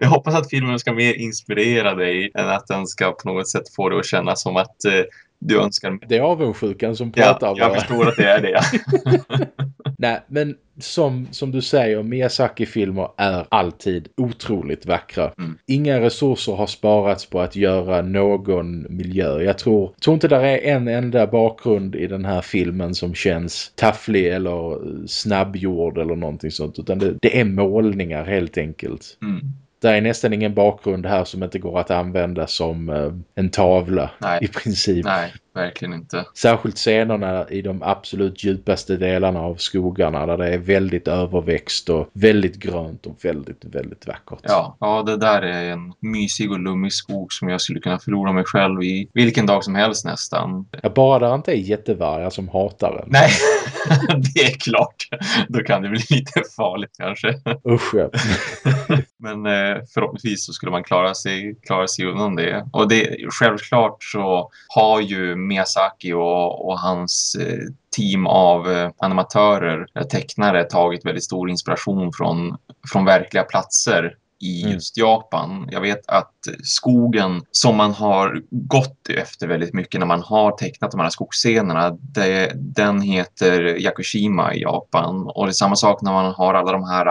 jag hoppas att filmen ska mer inspirera dig än att den ska på något sätt få dig att känna som att eh, du önskar Det är avundsjukan som pratar Ja, jag bara. förstår att det är det. Nej, men som, som du säger, Miyazaki-filmer är alltid otroligt vackra. Mm. Inga resurser har sparats på att göra någon miljö. Jag tror, tror inte där är en enda bakgrund i den här filmen som känns tafflig eller snabbgjord eller någonting sånt. Utan det, det är målningar helt enkelt. Mm. Det är nästan ingen bakgrund här som inte går att använda som eh, en tavla Nej. i princip. Nej, verkligen inte. Särskilt scenerna i de absolut djupaste delarna av skogarna där det är väldigt överväxt och väldigt grönt och väldigt, väldigt vackert. Ja, ja, det där är en mysig och lummig skog som jag skulle kunna förlora mig själv i vilken dag som helst nästan. Ja, Bara där inte är jättevargar som hatar en. Nej, det är klart. Då kan det bli lite farligt kanske. Usch ja. Men eh, förhoppningsvis så skulle man klara sig, klara sig undan det. Och det, självklart så har ju Miyazaki och, och hans eh, team av eh, animatörer, eh, tecknare, tagit väldigt stor inspiration från, från verkliga platser i Mm. just Japan. Jag vet att skogen som man har gått efter väldigt mycket när man har tecknat de här skogsscenerna, det, den heter Yakushima i Japan. Och det är samma sak när man har alla de här,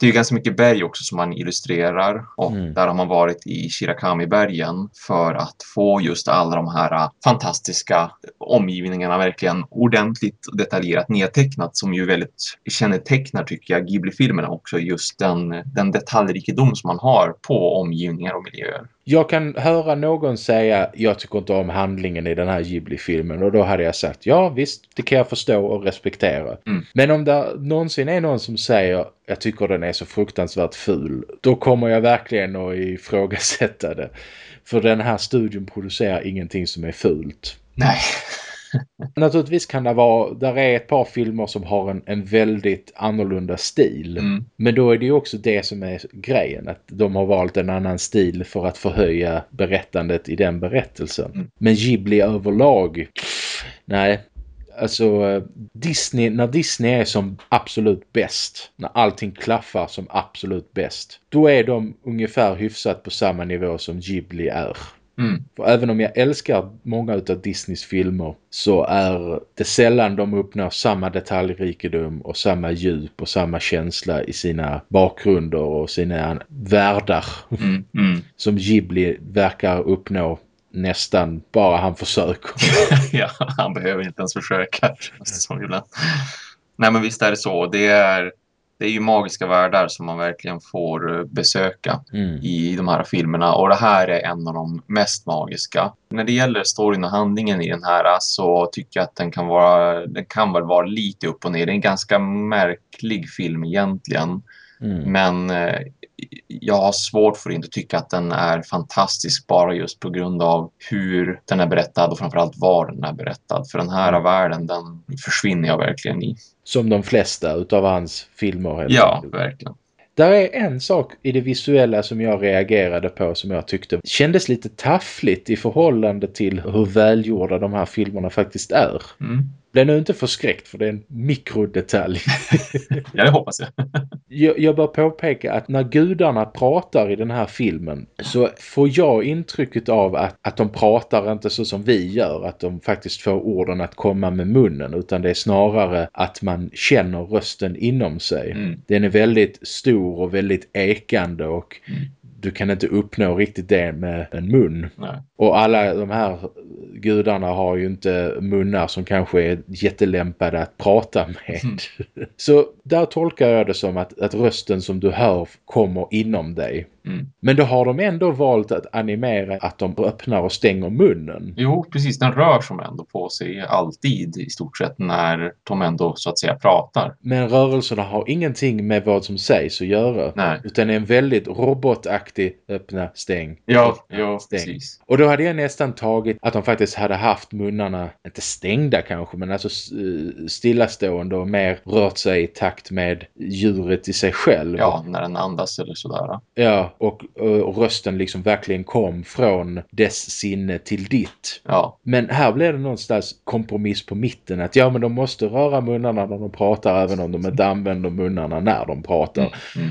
det är ju ganska mycket berg också som man illustrerar. Och Mm. där har man varit i Shirakami-bergen för att få just alla de här fantastiska omgivningarna verkligen ordentligt detaljerat nedtecknat som ju väldigt kännetecknar tycker jag Ghibli-filmerna också just den, den detaljrikedom som man har på omgivningar och miljöer. Jag kan höra någon säga jag tycker inte om handlingen i den här Ghibli-filmen och då hade jag sagt ja visst, det kan jag förstå och respektera. Mm. Men om det någonsin är någon som säger jag tycker den är så fruktansvärt ful, då kommer jag verkligen att ifrågasätta det. För den här studion producerar ingenting som är fult. Nej. Naturligtvis kan det vara, där är ett par filmer som har en, en väldigt annorlunda stil. Mm. Men då är det ju också det som är grejen. Att de har valt en annan stil för att förhöja berättandet i den berättelsen. Mm. Men Ghibli överlag, nej. Alltså Disney, när Disney är som absolut bäst, när allting klaffar som absolut bäst, då är de ungefär hyfsat på samma nivå som Ghibli är. Mm. För även om jag älskar många utav Disneys filmer så är det sällan de uppnår samma detaljrikedom och samma djup och samma känsla i sina bakgrunder och sina världar Mm. Mm. som Ghibli verkar uppnå nästan bara han försöker. ja, han behöver inte ens försöka. Som ibland. Nej, men visst är det så. Det är, det är ju magiska världar som man verkligen får eh, besöka Mm. i de här filmerna. Och det här är en av de mest magiska. När det gäller storyn och handlingen i den här så tycker jag att den kan vara, den kan väl vara lite upp och ner. Det är en ganska märklig film egentligen. Mm. Men eh, jag har svårt för att inte tycka att den är fantastisk bara just på grund av hur den är berättad och framförallt var den är berättad. För den här Mm. världen, den försvinner jag verkligen i. Som de flesta utav hans filmer. Ja, enkelt. verkligen. Där är en sak i det visuella som jag reagerade på som jag tyckte kändes lite taffligt i förhållande till hur välgjorda de här filmerna faktiskt är. Mm. Blev nu inte förskräckt för det är en mikrodetalj. Ja, det hoppas jag. jag, jag bör påpeka att när gudarna pratar i den här filmen så får jag intrycket av att, att de pratar inte så som vi gör. Att de faktiskt får orden att komma med munnen utan det är snarare att man känner rösten inom sig. Mm. Den är väldigt stor och väldigt ekande och Mm. Du kan inte uppnå riktigt det med en mun. Nej. Och alla de här gudarna har ju inte munnar som kanske är jättelämpade att prata med. Mm. Så där tolkar jag det som att, att rösten som du hör kommer inom dig. Mm. Men då har de ändå valt att animera att de öppnar och stänger munnen. Jo, precis. Den rör som ändå på sig alltid i stort sett när de ändå så att säga pratar. Men rörelserna har ingenting med vad som sägs att göra. Nej. Utan är en väldigt robotaktig öppna, stäng. Ja, öppna, ja stäng. precis. Och då hade jag nästan tagit att de faktiskt hade haft munnarna, inte stängda kanske, men alltså eh, stillastående och mer rört sig i takt med djuret i sig själv. Ja, när den andas eller sådär. Ja, och, och rösten liksom verkligen kom från dess sinne till ditt. Ja, Men här blev det någonstans kompromiss på mitten att ja men de måste röra munnarna när de pratar även om de inte använder munnarna när de pratar. mm. Mm.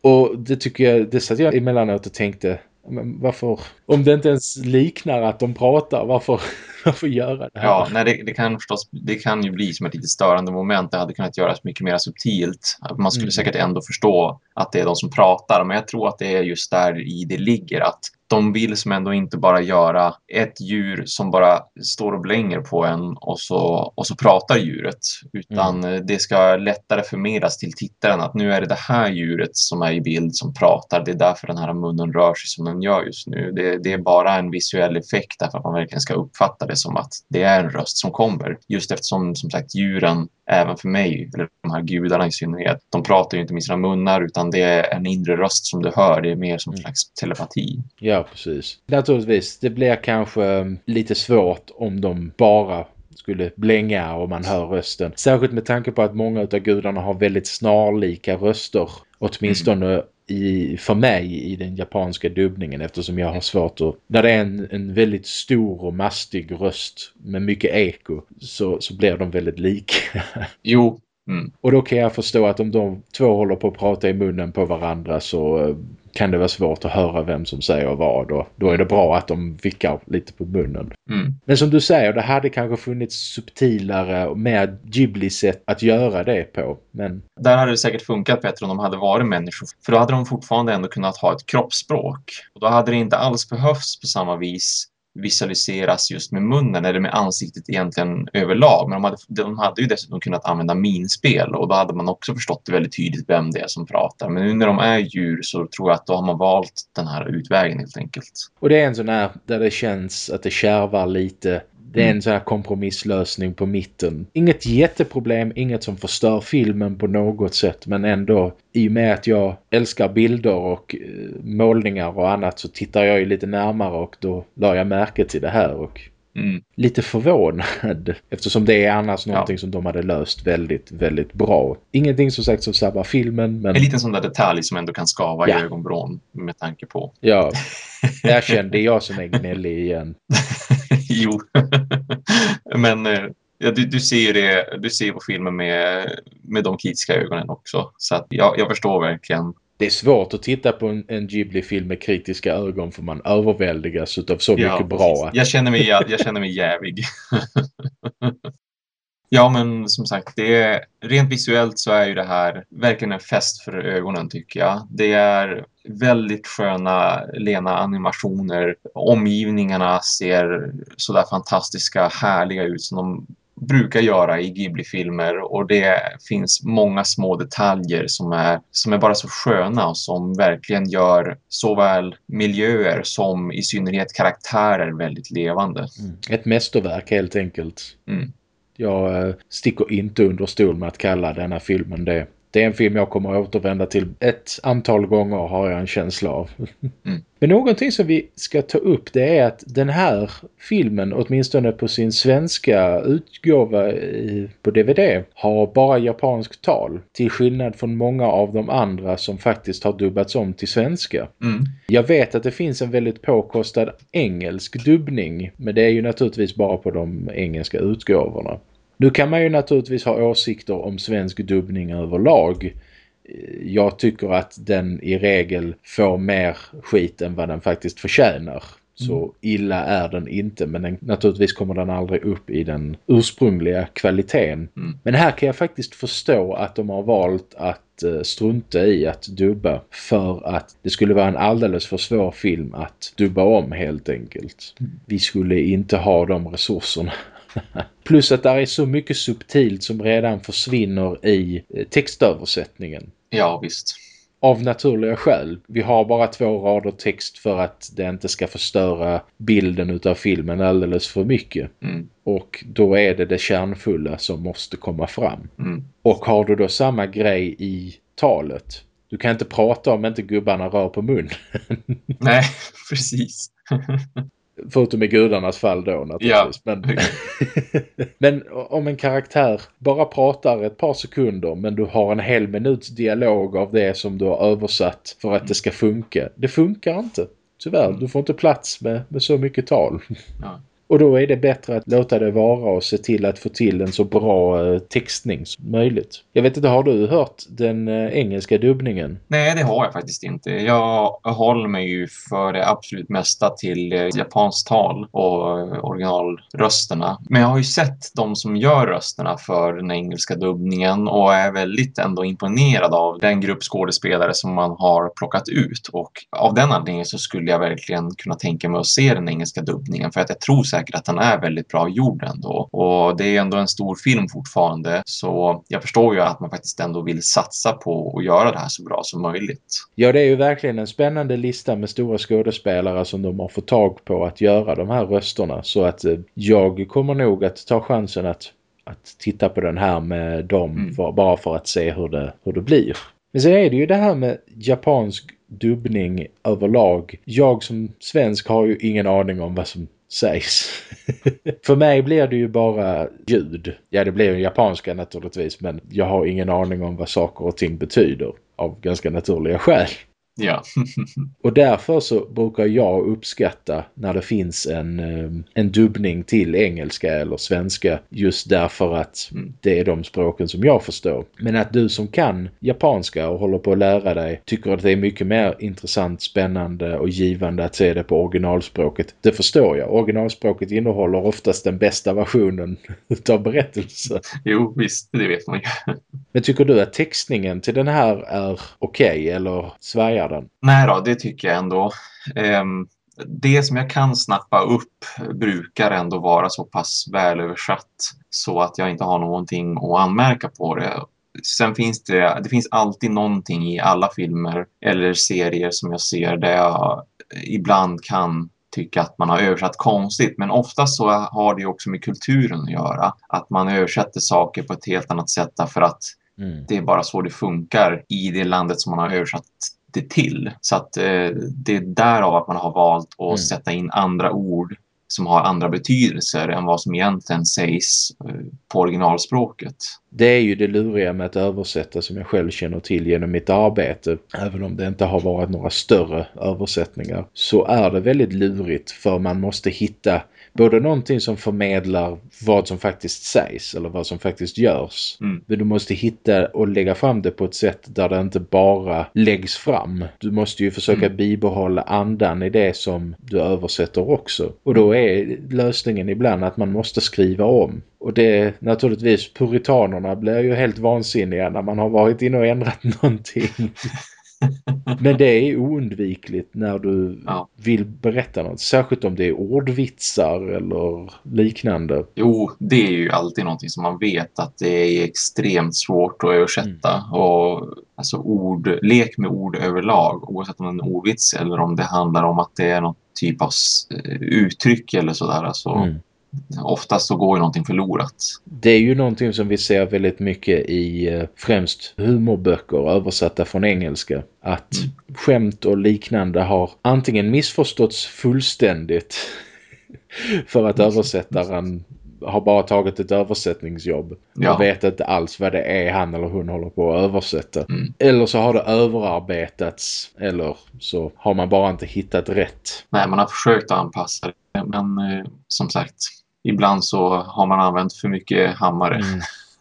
Och det tycker jag, det satt jag emellanåt och tänkte men varför, om det inte ens liknar att de pratar, varför, varför göra det här? Ja, nej, det, det, kan förstås, det kan ju bli som ett lite störande moment. Det hade kunnat göras mycket mer subtilt. Man skulle Mm. säkert ändå förstå att det är de som pratar. Men jag tror att det är just där i det ligger. Att de vill som ändå inte bara göra ett djur som bara står och blänger på en och så, och så pratar djuret. Utan Mm. det ska lättare förmedlas till tittaren att nu är det det här djuret som är i bild som pratar. Det är därför den här munnen rör sig som den gör just nu. Det, det är bara en visuell effekt därför att man verkligen ska uppfatta det som att det är en röst som kommer. Just eftersom som sagt djuren, även för mig, eller de här gudarna i synnerhet, de pratar ju inte med sina munnar utan det är en inre röst som du hör. Det är mer som en Mm. slags telepati. Ja, precis. Naturligtvis, det blir kanske um, lite svårt om de bara skulle blänga och man hör rösten. Särskilt med tanke på att många av gudarna har väldigt snarlika röster. Åtminstone i, för mig i den japanska dubbningen eftersom jag har svårt att... När det är en, en väldigt stor och mastig röst med mycket eko så, så blir de väldigt lika. Jo, mm. och då kan jag förstå att om de två håller på att prata i munnen på varandra så eh, kan det vara svårt att höra vem som säger vad och då är det bra att de vickar lite på munnen. Mm. Men som du säger, det hade kanske funnits subtilare och mer Ghibli-sätt att göra det på. Men Där hade det säkert funkat bättre om de hade varit människor. För då hade de fortfarande ändå kunnat ha ett kroppsspråk. Och då hade det inte alls behövts på samma vis visualiseras just med munnen eller med ansiktet egentligen överlag. Men de hade, de hade ju dessutom kunnat använda minspel och då hade man också förstått väldigt tydligt vem det är som pratar. Men nu när de är djur så tror jag att då har man valt den här utvägen helt enkelt. Och det är en sån här där det känns att det kärvar lite. Det är en sån här kompromisslösning på mitten. Inget jätteproblem, inget som förstör filmen på något sätt. Men ändå, i och med att jag älskar bilder och eh, målningar och annat så tittar jag ju lite närmare och då la jag märke till det här och Mm. lite förvånad. Eftersom det är annars Ja. någonting som de hade löst väldigt, väldigt bra. Ingenting som sagt som sabbar filmen, men En liten sån där detalj som ändå kan skava Ja. i ögonvrån med tanke på. ja, jag kände jag som är gnällig igen. jo. Men eh, ja, du, du ser det, du ser på filmen med, med de kritiska ögonen också. Så att jag, jag förstår verkligen. Det är svårt att titta på en, en Ghibli-film med kritiska ögon för man överväldigas av så Ja, mycket bra. precis. Jag känner mig, jag, jag känner mig jävig. ja, men som sagt, det är, rent visuellt så är ju det här verkligen en fest för ögonen tycker jag. Det är väldigt sköna, lena animationer. Omgivningarna ser sådär fantastiska, härliga ut som de brukar göra i Ghibli-filmer och det finns många små detaljer som är, som är bara så sköna och som verkligen gör såväl miljöer som i synnerhet karaktärer väldigt levande. Mm. Ett mästerverk helt enkelt. Mm. Jag eh, sticker inte under stol med att kalla denna filmen det. Det är en film jag kommer att återvända till ett antal gånger har jag en känsla av. Mm. Men någonting som vi ska ta upp det är att den här filmen, åtminstone på sin svenska utgåva på DVD, har bara japansk tal. Till skillnad från många av de andra som faktiskt har dubbats om till svenska. Mm. Jag vet att det finns en väldigt påkostad engelsk dubbning, men det är ju naturligtvis bara på de engelska utgåvorna. Nu kan man ju naturligtvis ha åsikter om svensk dubbning överlag. Eh, Jag tycker att den i regel får mer skit än vad den faktiskt förtjänar. Så illa är den inte men den, naturligtvis kommer den aldrig upp i den ursprungliga kvaliteten. Mm. Men här kan jag faktiskt förstå att de har valt att uh, strunta i att dubba för att det skulle vara en alldeles för svår film att dubba om helt enkelt. Mm. Vi skulle inte ha de resurserna. Plus att det är så mycket subtilt som redan försvinner i eh, textöversättningen. Ja, visst av naturliga skäl. Vi har bara två rader text för att det inte ska förstöra bilden utav filmen alldeles för mycket. Mm. Och då är det det kärnfulla som måste komma fram. Mm. Och har du då samma grej i talet. Du kan inte prata om inte gubbarna rör på mun. Nej, precis. Förutom i gudarnas fall då naturligtvis. Ja. Men, men om en karaktär bara pratar ett par sekunder men du har en hel minuts dialog av det som du har översatt för att det ska funka. Det funkar inte. Tyvärr, du får inte plats med, med så mycket tal. Ja. Och då är det bättre att låta det vara och se till att få till en så bra eh, textning som möjligt. Jag vet inte, har du hört den eh, engelska dubbningen? Nej, det har jag faktiskt inte. Jag håller mig ju för det absolut mesta till eh, japanskt tal och originalrösterna. Men jag har ju sett de som gör rösterna för den engelska dubbningen och är väldigt ändå imponerad av den grupp skådespelare som man har plockat ut. Och av den anledningen så skulle jag verkligen kunna tänka mig att se den engelska dubbningen för att jag tror säkert att den är väldigt bra gjord ändå. Och det är ändå en stor film fortfarande så jag förstår ju att man faktiskt ändå vill satsa på att göra det här så bra som möjligt. Ja, det är ju verkligen en spännande lista med stora skådespelare som de har fått tag på att göra de här rösterna. Så att eh, jag kommer nog att ta chansen att, att titta på den här med dem mm. för, bara för att se hur det, hur det blir. Men så är det ju det här med japansk dubbning överlag. Jag som svensk har ju ingen aning om vad som sägs. För mig blir det ju bara ljud. Ja, det blir ju japanska naturligtvis, men jag har ingen aning om vad saker och ting betyder av ganska naturliga skäl. Ja. och därför så brukar jag uppskatta när det finns en, eh, en dubbning till engelska eller svenska just därför att det är de språken som jag förstår. Men att du som kan japanska och håller på att lära dig tycker att det är mycket mer intressant, spännande och givande att se det på originalspråket. Det förstår jag. Originalspråket innehåller oftast den bästa versionen av berättelsen. Jo, visst, det vet man ju. Men tycker du att textningen till den här är okej okay, eller svajar den? Nej då, det tycker jag ändå. Um, det som jag kan snappa upp brukar ändå vara så pass välöversatt så att jag inte har någonting att anmärka på det. Sen finns det, det finns alltid någonting i alla filmer eller serier som jag ser där jag ibland kan tycka att man har översatt konstigt. Men oftast så har det också med kulturen att göra. Att man översätter saker på ett helt annat sätt för att mm. det är bara så det funkar i det landet som man har översatt det till. Så att eh, det är därav att man har valt att mm. sätta in andra ord som har andra betydelser än vad som egentligen sägs eh, på originalspråket. Det är ju det luriga med att översätta som jag själv känner till genom mitt arbete. Även om det inte har varit några större översättningar så är det väldigt lurigt för man måste hitta både någonting som förmedlar vad som faktiskt sägs eller vad som faktiskt görs. Mm. Men du måste hitta och lägga fram det på ett sätt där det inte bara läggs fram. Du måste ju försöka mm. bibehålla andan i det som du översätter också. Och då är lösningen ibland att man måste skriva om. Och det naturligtvis, puritanerna blir ju helt vansinniga när man har varit inne och ändrat någonting. Men det är oundvikligt när du ja. vill berätta något. Särskilt om det är ordvitsar eller liknande. Jo, det är ju alltid någonting som man vet att det är extremt svårt att översätta. Mm. Och alltså ord, lek med ord överlag, oavsett om det är en ordvits eller om det handlar om att det är något typ av eh, uttryck eller sådär. Alltså, mm oftast så går ju någonting förlorat. Det är ju någonting som vi ser väldigt mycket i eh, främst humorböcker översatta från engelska. Att mm. skämt och liknande har antingen missförståtts fullständigt för att översättaren har bara tagit ett översättningsjobb ja. och vet inte alls vad det är han eller hon håller på att översätta. Mm. Eller så har det överarbetats eller så har man bara inte hittat rätt. Nej, man har försökt att anpassa det men eh, som sagt ibland så har man använt för mycket hammare. Mm.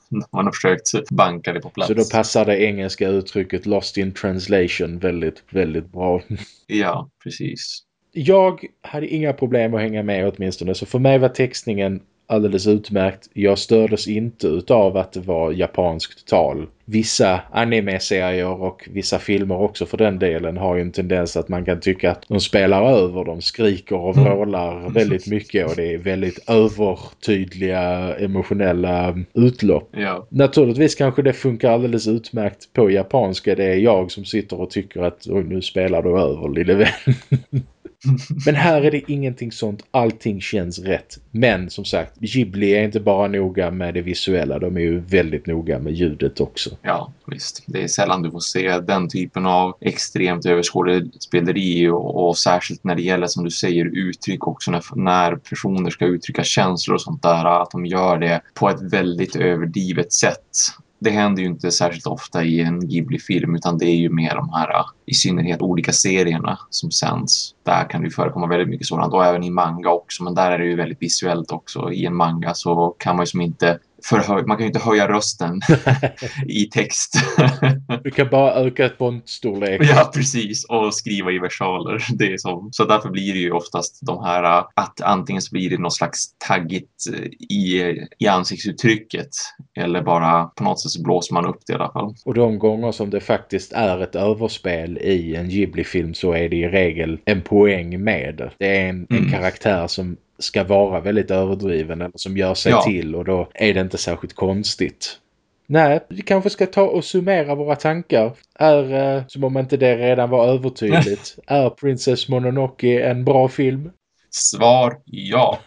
man har försökt banka det på plats. Så då passar det engelska uttrycket lost in translation väldigt, väldigt bra. ja, precis. Jag hade inga problem att hänga med åtminstone. Så för mig var textningen alldeles utmärkt. Jag stördes inte utav att det var japanskt tal. Vissa anime-serier och vissa filmer också för den delen har ju en tendens att man kan tycka att de spelar över, de skriker och mm. vrålar mm. väldigt mycket och det är väldigt övertydliga emotionella utlopp. Ja. Naturligtvis kanske det funkar alldeles utmärkt på japanska. Det är jag som sitter och tycker att nu spelar du över lille vän. Men här är det ingenting sånt. Allting känns rätt. Men som sagt, Ghibli är inte bara noga med det visuella. De är ju väldigt noga med ljudet också. Ja, visst. Det är sällan du får se den typen av extremt överskådespeleri och, och särskilt när det gäller, som du säger, uttryck också. När, när personer ska uttrycka känslor och sånt där. Att de gör det på ett väldigt överdrivet sätt det händer ju inte särskilt ofta i en Ghibli-film utan det är ju mer de här äh, i synnerhet olika serierna som sänds. Där kan det ju förekomma väldigt mycket sådant och även i manga också men där är det ju väldigt visuellt också. I en manga så kan man ju som inte förhöj, man kan ju inte höja rösten i text. du kan bara öka fontstorlek. Ja, precis. Och skriva i versaler. Det är som. Så därför blir det ju oftast de här att antingen så blir det något slags taggigt eh, i, i ansiktsuttrycket eller bara på något sätt så blåser man upp det i alla fall. Och de gånger som det faktiskt är ett överspel i en Ghibli-film så är det i regel en poäng med. Det är en, mm. en karaktär som ska vara väldigt överdriven eller som gör sig ja. till och då är det inte särskilt konstigt. Nej, vi kanske ska ta och summera våra tankar. Är, eh, som om inte det redan var övertydligt, är Princess Mononoke en bra film? Svar ja.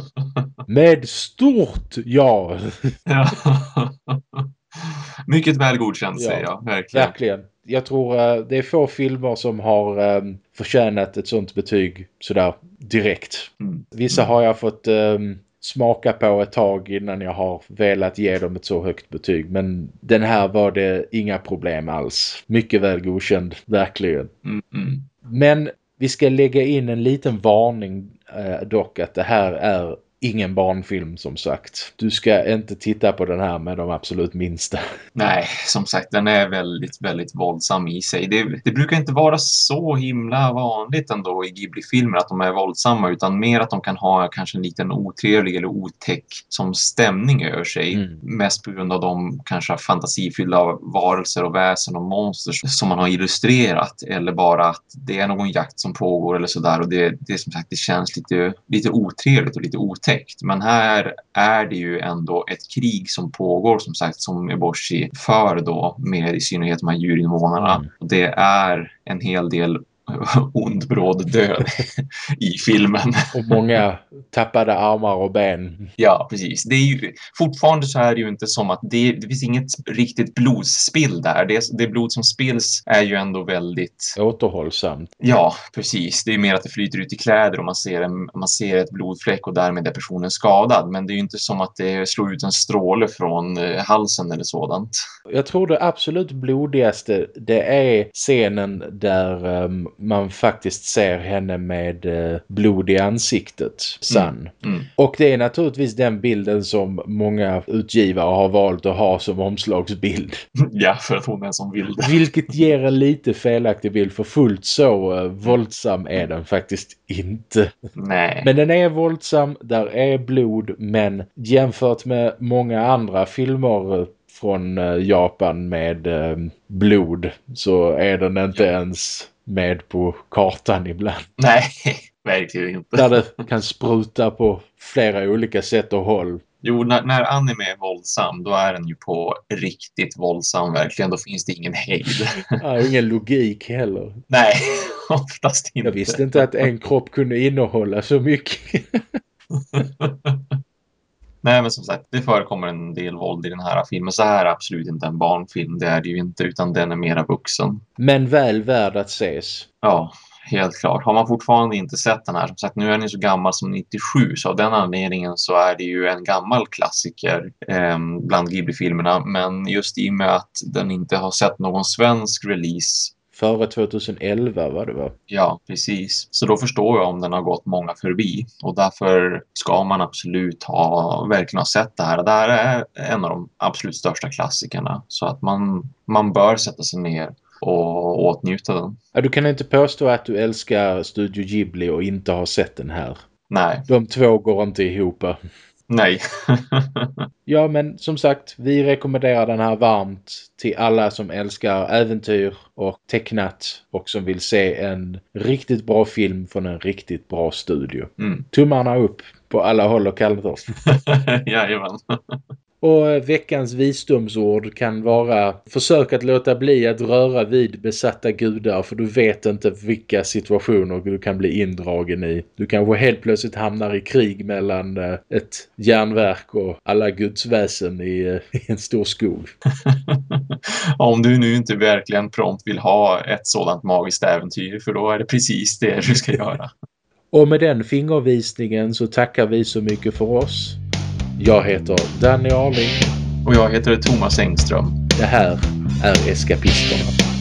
Med stort ja. Mycket väl godkänt ja, säger jag, verkligen. Verkligen. Jag tror uh, det är få filmer som har um, förtjänat ett sånt betyg sådär direkt. Mm. Vissa har jag fått um, smaka på ett tag innan jag har velat ge dem ett så högt betyg. Men den här var det inga problem alls. Mycket väl godkänd, verkligen. Mm, mm. Men vi ska lägga in en liten varning eh, dock att det här är ingen barnfilm som sagt. Du ska inte titta på den här med de absolut minsta. Nej, som sagt, den är väldigt, väldigt våldsam i sig. Det, det brukar inte vara så himla vanligt ändå i Ghibli-filmer att de är våldsamma utan mer att de kan ha kanske en liten otrevlig eller otäck som stämning över sig. Mm. Mest på grund av de kanske fantasifyllda varelser och väsen och monster som man har illustrerat eller bara att det är någon jakt som pågår eller sådär och det, det som sagt det känns lite, lite otrevligt och lite otäckt perfekt. Men här är det ju ändå ett krig som pågår som sagt som Eboshi för då med i synnerhet de här djurinvånarna. Mm. Det är en hel del ond bråd död i filmen. Och många tappade armar och ben. Ja, precis. Det är ju, fortfarande så är det ju inte som att det, det finns inget riktigt blodsspill där. Det, det blod som spills är ju ändå väldigt... Återhållsamt. Ja, precis. Det är mer att det flyter ut i kläder och man ser, en, man ser ett blodfläck och därmed är personen skadad. Men det är ju inte som att det slår ut en stråle från eh, halsen eller sådant. Jag tror det absolut blodigaste det är scenen där um, man faktiskt ser henne med eh, blod i ansiktet, San. Mm. Mm. Och det är naturligtvis den bilden som många utgivare har valt att ha som omslagsbild. Ja, för att hon är som vild. Vilket ger en lite felaktig bild, för fullt så uh, våldsam är den faktiskt inte. Nej. Men den är våldsam, där är blod, men jämfört med många andra filmer från uh, Japan med uh, blod så är den inte ens med på kartan ibland. Nej, verkligen inte. Där det kan spruta på flera olika sätt och håll. Jo, när, när anime är våldsam, då är den ju på riktigt våldsam verkligen. Då finns det ingen hejd. Ja, ingen logik heller. Nej, oftast inte. Jag visste inte att en kropp kunde innehålla så mycket. Nej, men som sagt, det förekommer en del våld i den här filmen. Så här är absolut inte en barnfilm, det är det ju inte, utan den är mera vuxen. Men väl värd att ses. Ja, helt klart. Har man fortfarande inte sett den här, som sagt, nu är den så gammal som 97, så av den anledningen så är det ju en gammal klassiker eh, bland Ghibli-filmerna. Men just i och med att den inte har sett någon svensk release Före 2011 var det va? Ja, precis. Så då förstår jag om den har gått många förbi. Och därför ska man absolut ha verkligen ha sett det här. Det här är en av de absolut största klassikerna. Så att man, man bör sätta sig ner och åtnjuta den. Ja, du kan inte påstå att du älskar Studio Ghibli och inte har sett den här. Nej. De två går inte ihop. Nej. ja, men som sagt, vi rekommenderar den här varmt till alla som älskar äventyr och tecknat och som vill se en riktigt bra film från en riktigt bra studio. Mm. Tummarna upp på alla håll och kanter. Jajamän. Och veckans visdomsord kan vara försök att låta bli att röra vid besatta gudar för du vet inte vilka situationer du kan bli indragen i. Du kanske helt plötsligt hamnar i krig mellan eh, ett järnverk och alla gudsväsen i, eh, i en stor skog. Om du nu inte verkligen prompt vill ha ett sådant magiskt äventyr för då är det precis det du ska göra. Och med den fingervisningen så tackar vi så mycket för oss. Jag heter Danny Arling. Och jag heter Thomas Engström. Det här är Eskapisterna.